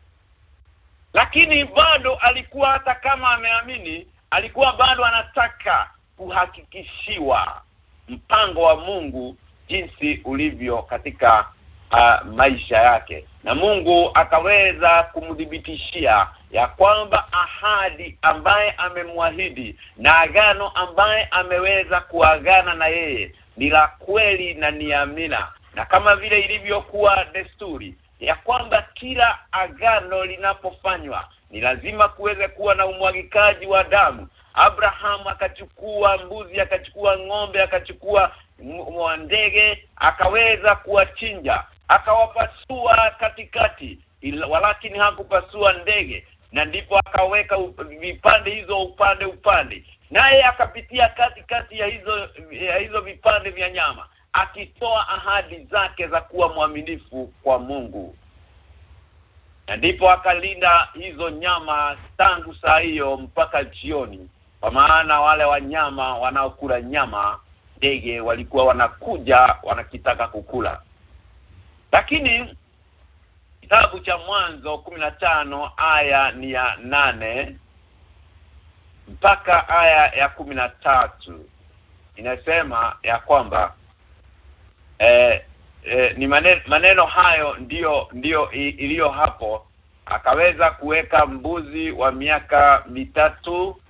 Lakini bado alikuwa hata kama ameamini alikuwa bado anataka kuhakikishiwa mpango wa Mungu jinsi ulivyo katika uh, maisha yake. Na Mungu akaweza kumdhibitishia ya kwamba ahadi ambaye amemwahidi na agano ambaye ameweza kuagana na yeye ni la kweli na niamina na kama vile ilivyokuwa desturi ya kwamba kila agano linapofanywa ni lazima kuweze kuwa na umwagikaji wa damu. Abraham akachukua mbuzi akachukua ng'ombe akachukua ndege akaweza kuwachinja akawapasua katikati walakini hakupasua ndege na ndipo akaweka vipande hizo upande upande. Naye akapitia kati kati ya hizo ya hizo vipande vya nyama akitoa ahadi zake za kuwa mwaminifu kwa Mungu. Na ndipo akalinda hizo nyama tangu saa hiyo mpaka jioni kwa maana wale wanyama wanaokula nyama ndege walikuwa wanakuja wanakitaka kukula lakini kitabu cha mwanzo tano aya ni ya nane mpaka aya ya kumi na tatu. Inasema ya kwamba eh, eh, ni maneno, maneno hayo ndiyo ndiyo iliyo hapo. Akaweza kuweka mbuzi wa miaka mitatu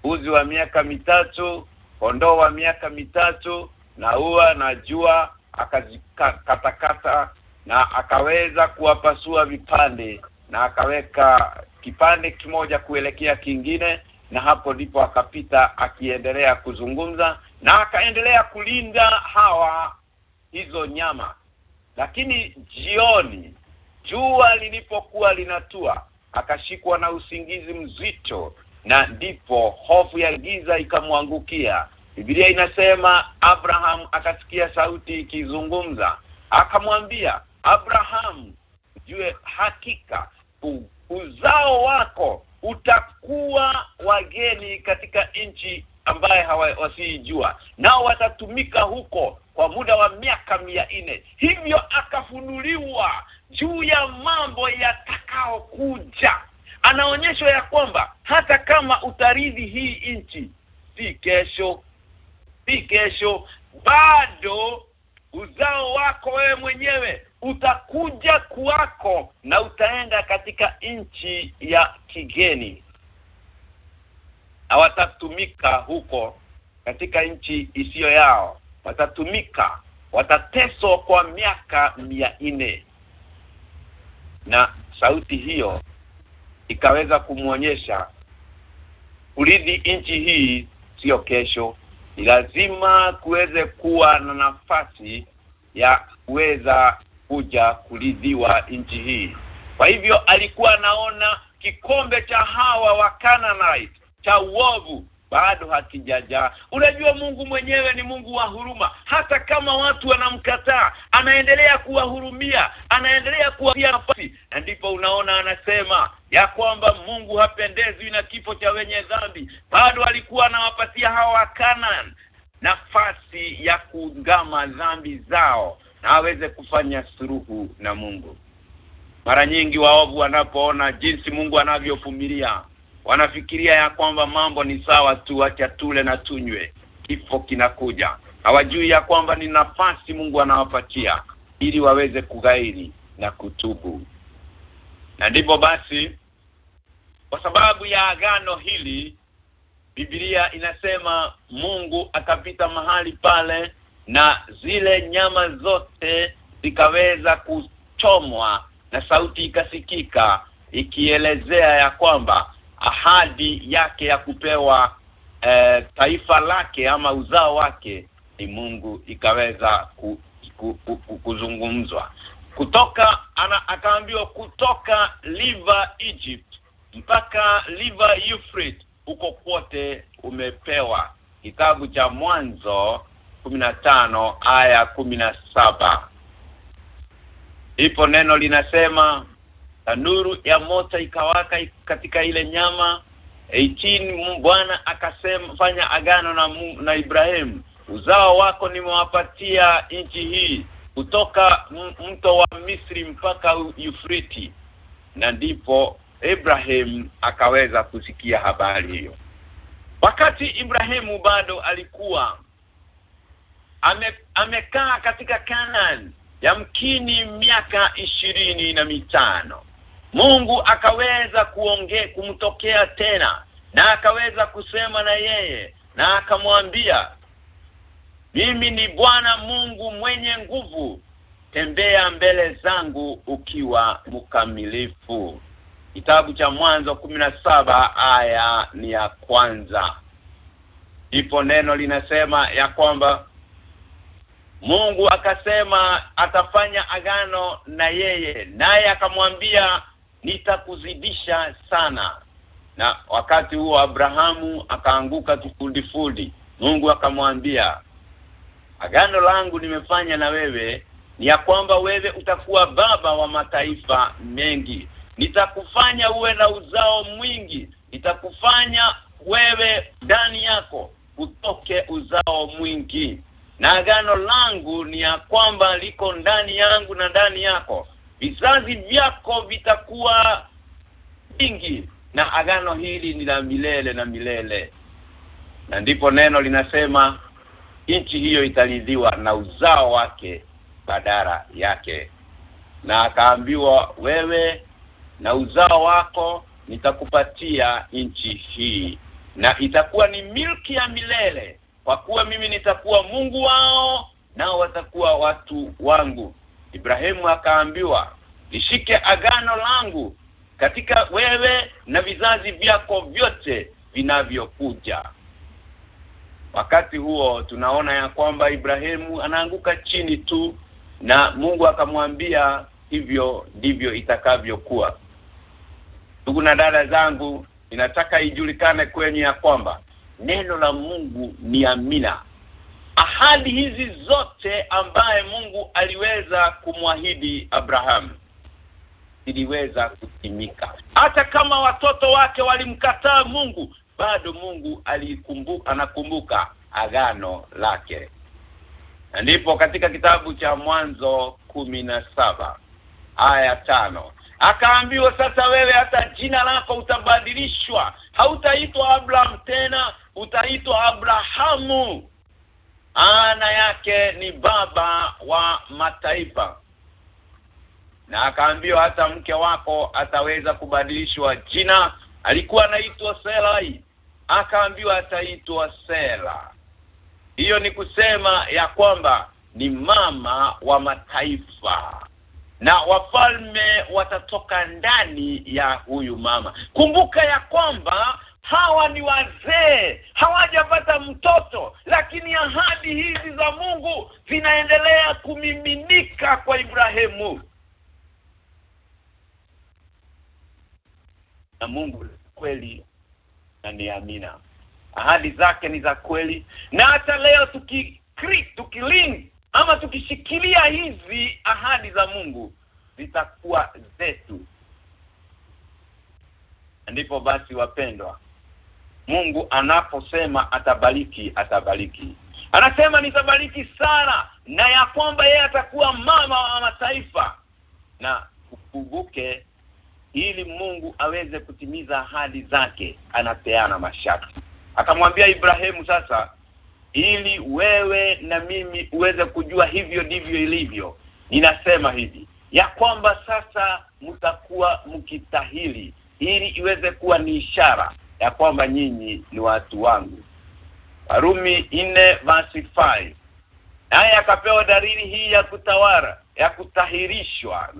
mbuzi wa miaka mitatu kondoo wa miaka mitatu na ua na jua akazikatakata na akaweza kuwapasua vipande na akaweka kipande kimoja kuelekea kingine na hapo ndipo akapita akiendelea kuzungumza na akaendelea kulinda hawa hizo nyama. Lakini jioni jua lilipokuwa linatua akashikwa na usingizi mzito na ndipo hofu ya giza ikamwangukia Biblia inasema Abraham akasikia sauti ikizungumza akamwambia Abraham jue hakika uzao wako utakuwa wageni katika nchi ambaye hawasijua nao watatumika huko kwa muda wa miaka mia nne. Hivyo akafunuliwa juu ya mambo yatakaokuja. Anaonyeshwa ya kwamba hata kama utaridhi hii nchi si kesho si kesho bado uzao wako wewe mwenyewe utakuja kuwako na utaenda katika nchi ya kigeni. Na watatumika huko katika nchi isiyo yao. Watatumika watateswa kwa miaka mia nne. Na sauti hiyo ikaweza kumwonyesha kuridhi nchi hii sio kesho ni lazima kuweze kuwa na nafasi ya kuweza kuja kuridhiwa nchi hii. Kwa hivyo alikuwa anaona kikombe cha hawa wa Canaanite cha uovu bado hakijajaa unajua Mungu mwenyewe ni Mungu wa huruma. Hata kama watu wanamkataa anaendelea kuwahurumia anaendelea kuwapia nafasi. Na ndipo unaona anasema ya kwamba Mungu hapendezwi na kifo cha wenye dhambi. Bado alikuwa anawapatia hawa wa Canaan nafasi ya kuungama dhambi zao na aweze kufanya suruhu na Mungu. Mara nyingi waovu wanapoona jinsi Mungu anavyovumilia wanafikiria ya kwamba mambo ni sawa tu acha tule na tunywe. Kifo kinakuja. Hawajui ya kwamba ni nafasi Mungu anawapatia ili waweze kugairi na kutubu. Na ndipo basi kwa sababu ya agano hili Biblia inasema Mungu akapita mahali pale na zile nyama zote zikaweza kuchomwa na sauti ikasikika ikielezea ya kwamba ahadi yake ya kupewa eh, taifa lake ama uzao wake ni Mungu ikaweza ku, ku, ku, ku, kuzungumzwa. Kutoka ana, akaambiwa kutoka liver Egypt mpaka liver Euphrates huko kwote umepewa. Kitabu cha mwanzo tano aya saba. Ipo neno linasema tanuru ya moto ikawaka katika ile nyama. 18 Bwana akasema fanya agano na na Ibrahim uzao wako nimewapatia nchi hii kutoka mto wa Misri mpaka Yufriti na ndipo Ibrahim akaweza kusikia habari hiyo. Wakati Ibrahimu bado alikuwa ame, amekaa katika Canaan yamkini miaka ishirini na mitano Mungu akaweza kuongea kumtokea tena na akaweza kusema na yeye na akamwambia mimi ni Bwana Mungu mwenye nguvu. Tembea mbele zangu ukiwa mkamilifu. Kitabu cha mwanzo saba aya ni ya kwanza. Ipo neno linasema ya kwamba Mungu akasema atafanya agano na yeye naye akamwambia nitakuzidisha sana. Na wakati huo Abrahamu akaanguka kifudifudi Mungu akamwambia agano langu nimefanya na wewe ni ya kwamba wewe utakuwa baba wa mataifa mengi. Nitakufanya uwe na uzao mwingi. Nitakufanya wewe ndani yako utoke uzao mwingi. Na agano langu ni ya kwamba liko ndani yangu na ndani yako vizazi vyako vitakuwa vingi na agano hili ni la milele na milele. Na ndipo neno linasema nchi hiyo itaridhiwa na uzao wake badara yake. Na akaambiwa wewe na uzao wako nitakupatia nchi hii na itakuwa ni milki ya milele. Kwa kuwa mimi nitakuwa Mungu wao nao watakuwa watu wangu Ibrahimu akaambiwa lishike agano langu katika wewe na vizazi vyako vyote vinavyokuja. Wakati huo tunaona ya kwamba Ibrahimu anaanguka chini tu na Mungu akamwambia hivyo ndivyo itakavyokuwa. Ndugu na dada zangu ninataka ijulikane kwenye ya kwamba neno la Mungu ni amina ahadi hizi zote ambaye Mungu aliweza kumwahidi Abrahamu ziliweza kutimika. Hata kama watoto wake walimkataa Mungu bado Mungu alikumbuka anakumbuka agano lake. Ndipo katika kitabu cha mwanzo kumi na saba aya tano. Akaambiwa sasa wewe hata jina lako utabadilishwa. Hautaitwa Abraham tena utaitwa Abrahamu ana yake ni baba wa mataifa. Na akaambiwa hata mke wako ataweza kubadilishwa jina. Alikuwa anaitwa Selai. Akaambiwa ataitwa Sela. Hiyo ni kusema ya kwamba ni mama wa mataifa. Na wafalme watatoka ndani ya huyu mama. Kumbuka ya kwamba hawa ni wazee hawajapata mtoto lakini ahadi hizi za Mungu zinaendelea kumiminika kwa Ibrahimu. Na Mungu kweli na ni amina. Ahadi zake ni za kweli na hata leo tuki tukiling ama tukishikilia hizi ahadi za Mungu zitakuwa zetu. Ndipo basi wapendwa Mungu anaposema atabariki atabariki. Anasema nitabariki sana na ya kwamba yeye atakuwa mama wa mataifa. Na ukumbuke ili Mungu aweze kutimiza ahadi zake anapeana masharti. Akamwambia Ibrahimu sasa ili wewe na mimi uweze kujua hivyo ndivyo ilivyo ninasema hivi. Ya kwamba sasa mtakuwa mkitahili ili iweze kuwa ni ishara ya kwamba nyinyi ni watu wangu. Warumi 4 verse 5 naye akapewa dalili hii ya kutawara ya kutahirishwa.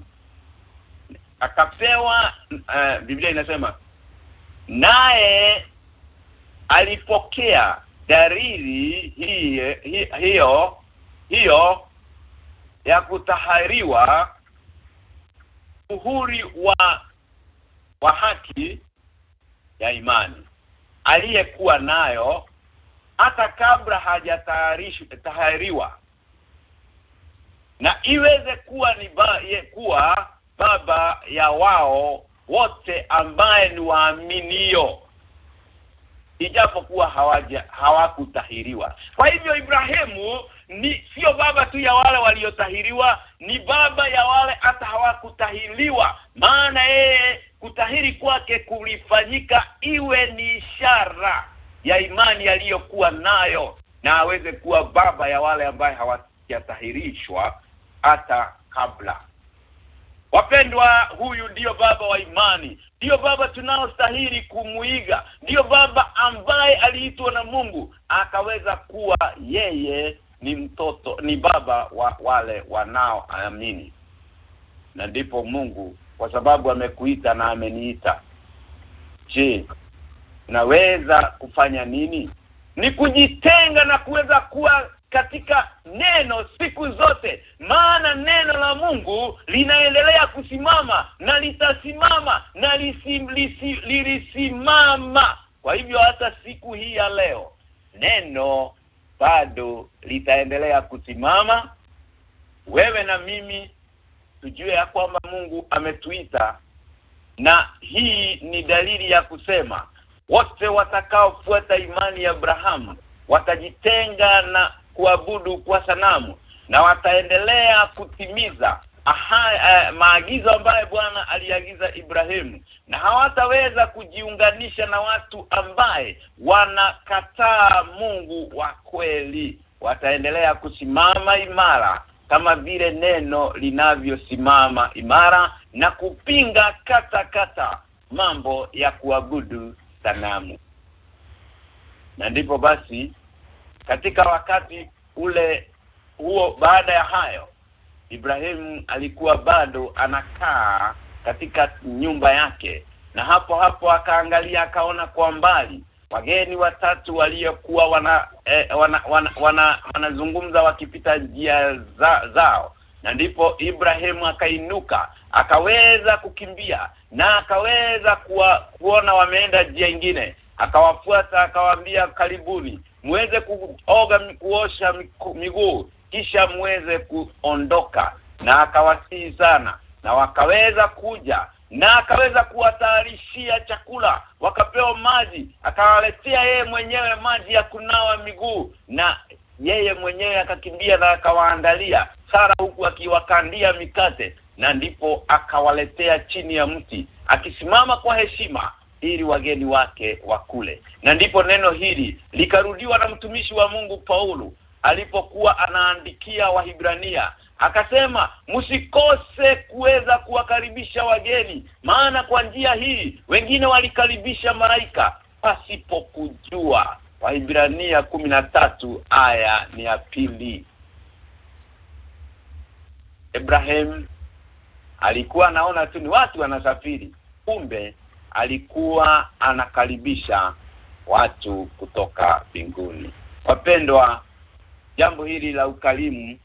Akapewa uh, Biblia inasema naye alipokea dalili hiyo hi, hiyo hiyo ya kutahariwa uhuri wa wa haki ya imani. Aliyekuwa nayo hata kabla hajatahariwa na iweze kuwa ni ba, ye, kuwa baba ya wao wote ambaye ni waaminio. Ijapokuwa hawakutahiriwa. Kwa hivyo Ibrahimu ni sio baba tu ya wale waliotahiriwa ni baba ya wale hata hawakutahiriwa. Maana yeye kutahiri kwake kulifanyika iwe ni ishara ya imani aliyokuwa nayo na aweze kuwa baba ya wale ambaye hawajatahirishwa hata kabla. Wapendwa huyu ndiyo baba wa imani. Ndiyo baba tunaostahili kumuiga. Ndiyo baba ambaye aliitwa na Mungu. Akaweza kuwa yeye ni mtoto ni baba wa wale wanaoamini na ndipo Mungu kwa sababu amekuita na ameniita je naweza kufanya nini? Ni kujitenga na kuweza kuwa katika neno siku zote maana neno la Mungu linaendelea kusimama na litasimama na lisim, lisi, lilisimama. Kwa hivyo hata siku hii ya leo neno bado litaendelea kusimama. Wewe na mimi tujue ya kwamba Mungu ametuita na hii ni dalili ya kusema wote watakaofuata imani ya Abrahamu watajitenga na kuabudu kwa sanamu na wataendelea kutimiza aha, uh, maagizo ambayo Bwana aliagiza Ibrahimu. Na hawataweza kujiunganisha na watu ambaye wanakataa Mungu wa kweli. Wataendelea kusimama imara kama vile neno linavyosimama imara na kupinga kata kata mambo ya kuabudu sanamu. Na ndipo basi katika wakati ule huo baada ya hayo Ibrahimu alikuwa bado anakaa katika nyumba yake. Na hapo hapo akaangalia akaona kwa mbali wageni watatu waliokuwa wana, eh, wana, wana, wana wanazungumza wakipita njia za, zao. Na ndipo Ibrahimu akainuka akaweza kukimbia na akaweza kuwa, kuona wameenda njia ingine. Akawafuata akawaambia karibuni muweze kuoga kuosha miguu kisha muweze kuondoka. Na akawasihi sana na wakaweza kuja na akaweza kuwatayarishia chakula. Wakapewa maji akawaletea yeye mwenyewe maji ya kunawa miguu na yeye mwenyewe akakimbia na akawaandalia. Sara huku akiwakandia mikate na ndipo akawaletea chini ya mti akisimama kwa heshima ili wageni wake wakule. Na ndipo neno hili likarudiwa na mtumishi wa Mungu Paulo alipokuwa anaandikia Wahibrania. Akasema msikose kuweza kuwakaribisha wageni maana kwa njia hii wengine walikaribisha malaika pasipokujua. Waibrania tatu aya ni ya pili. Ibrahim alikuwa anaona tu ni watu wanasafiri kumbe alikuwa anakaribisha watu kutoka mbinguni. Wapendwa jambo hili la ukalimu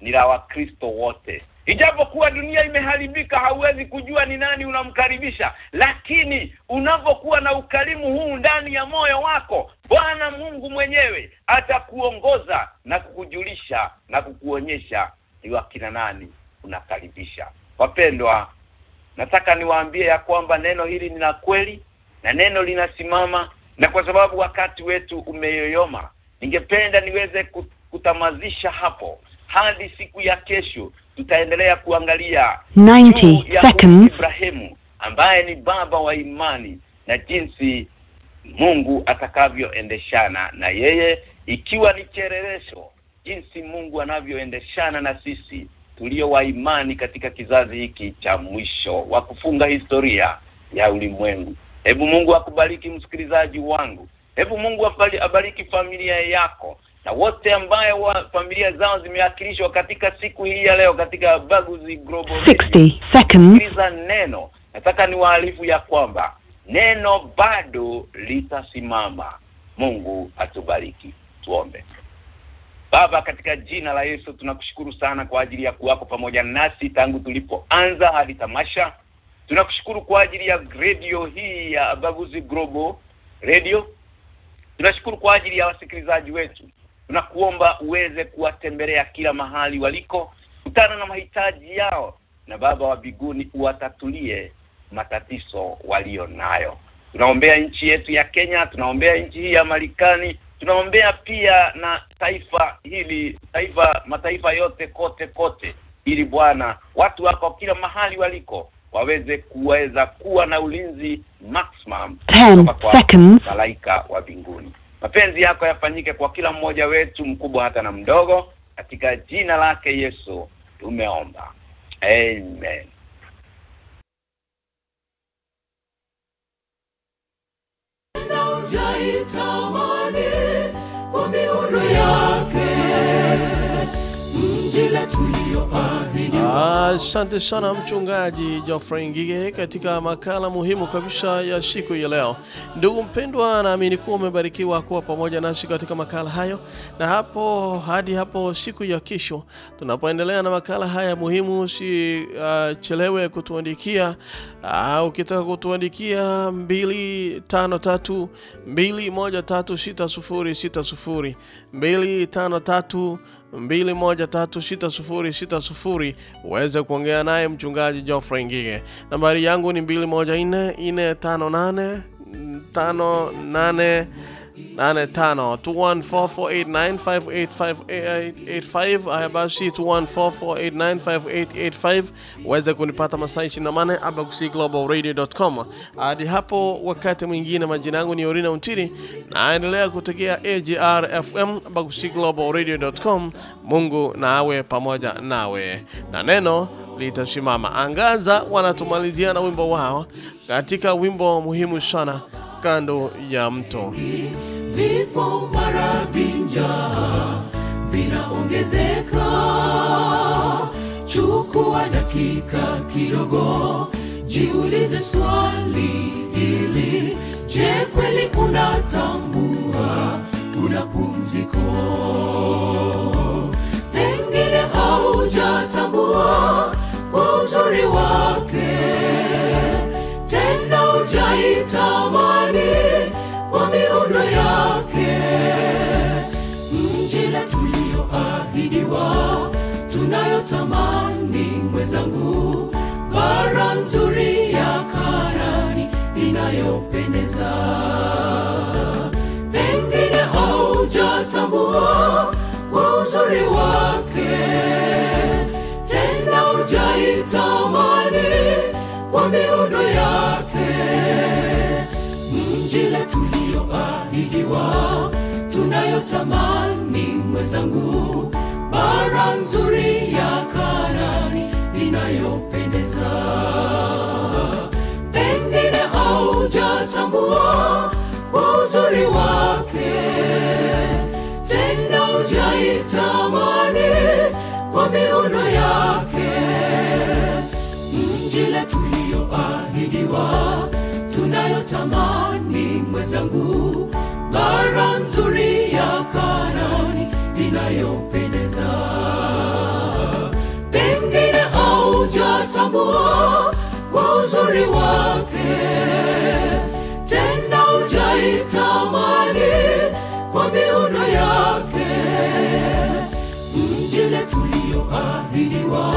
ni la wakristo wote. Ijapokuwa dunia imeharibika hauwezi kujua ni nani unamkaribisha lakini unapokuwa na ukalimu huu ndani ya moyo wako Bwana Mungu mwenyewe atakuongoza na kukujulisha na kukuonyesha ni wakina nani unakaribisha. Wapendwa nataka niwaambie ya kwamba neno hili ni la kweli na neno linasimama na kwa sababu wakati wetu umeyoyoma ningependa niweze kutamazisha hapo hadi siku ya kesho tutaendelea kuangalia 90 ya seconds. Ibrahimu ambaye ni baba wa imani na jinsi Mungu atakavyoendeshana na yeye ikiwa ni chereresho jinsi Mungu anavyoendeshana na sisi tulio wa imani katika kizazi hiki cha mwisho wa kufunga historia ya ulimwengu. Hebu Mungu akubariki msikilizaji wangu. Hebu Mungu abariki familia yako na wote ambaye wa familia zao zimeakilishwa katika siku hii ya leo katika Baguzi Global 60 seconds. neno. Nataka ni waalifu ya kwamba neno bado litasimama. Mungu atubariki. Tuombe. Baba katika jina la Yesu tunakushukuru sana kwa ajili ya kuwako pamoja nasi tangu tulipoanza hadi tamasha. Tunakushukuru kwa ajili ya radio hii ya Baguzi Global Radio. Tunashukuru kwa ajili ya wasikilizaji wetu tunakuomba uweze kuwatembelea kila mahali waliko. Kutana na mahitaji yao na baba wa biguni uwatatulie matatizo walio nayo. Tunaombea nchi yetu ya Kenya tunaombea nchi hii ya Marekani tunaombea pia na taifa hili taifa mataifa yote kote kote ili Bwana watu wako kila mahali waliko waweze kuweza kuwa na ulinzi maximum kutoka kwa seconds. malaika wa mbinguni mapenzi yako yafanyike kwa kila mmoja wetu mkubwa hata na mdogo. Katika jina lake Yesu tumeomba. Amen. Kwa yake. La Asante sana mchungaji Geoffrey Ngige katika makala muhimu kabisa ya siku ya leo. Ndugu mpendwa, naamini kuwa umebarikiwa kuwa pamoja nasi katika makala hayo, na hapo hadi hapo siku ya kesho tunapoendelea na makala haya muhimu, si uh, chelewe kutuandikia uh, ukitaka kutuandikia 253 2136060 253 2136060 uweze kuongea naye mchungaji Geoffrey Ngige. Nambari yangu ni 214 458 58 21448958585 haya basi 21448958585 uweze kunipata masaa 24 abagusiglobal.radio.com hadi hapo wakati mwingine majina yangu ni Orina Untiri naendelea kutegea AGR FM abagusiglobal.radio.com Mungu na awe pamoja nawe. Na neno litasimama. Angaza wanatumalizia na wimbo wao katika wimbo muhimu sana kando ya mto vifo, maradhi, njaa vinaongezeka. Chukua dakika kidogo, jiulize swali hili: Je, kweli unatambua una pumziko? Pengine haujatambua kwa uzuri wake mwenzangu, bara nzuri ya Kanani inayopendeza. Pengine haujatambua kwa uzuri wake, tena hujaitamani kwa miundo yake. Mji la tulioahidiwa, tunayotamani mwenzangu, bara nzuri ya Kanaani inayopendeza. Pengine haujatambua kwa uzuri wake, tena hujaitamani kwa miundo yake mji letu tulioahidiwa, tunayotamani mwenzangu, bara nzuri ya Kanaani inayopendeza. Pengine haujatambua kwa uzuri wake, tena hujaitamani kwa miundo yake mji la tulioahidiwa,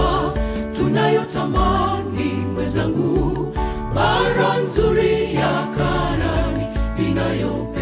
tunayotamani mwenzangu, bara nzuri ya Kanaani inayopendeza.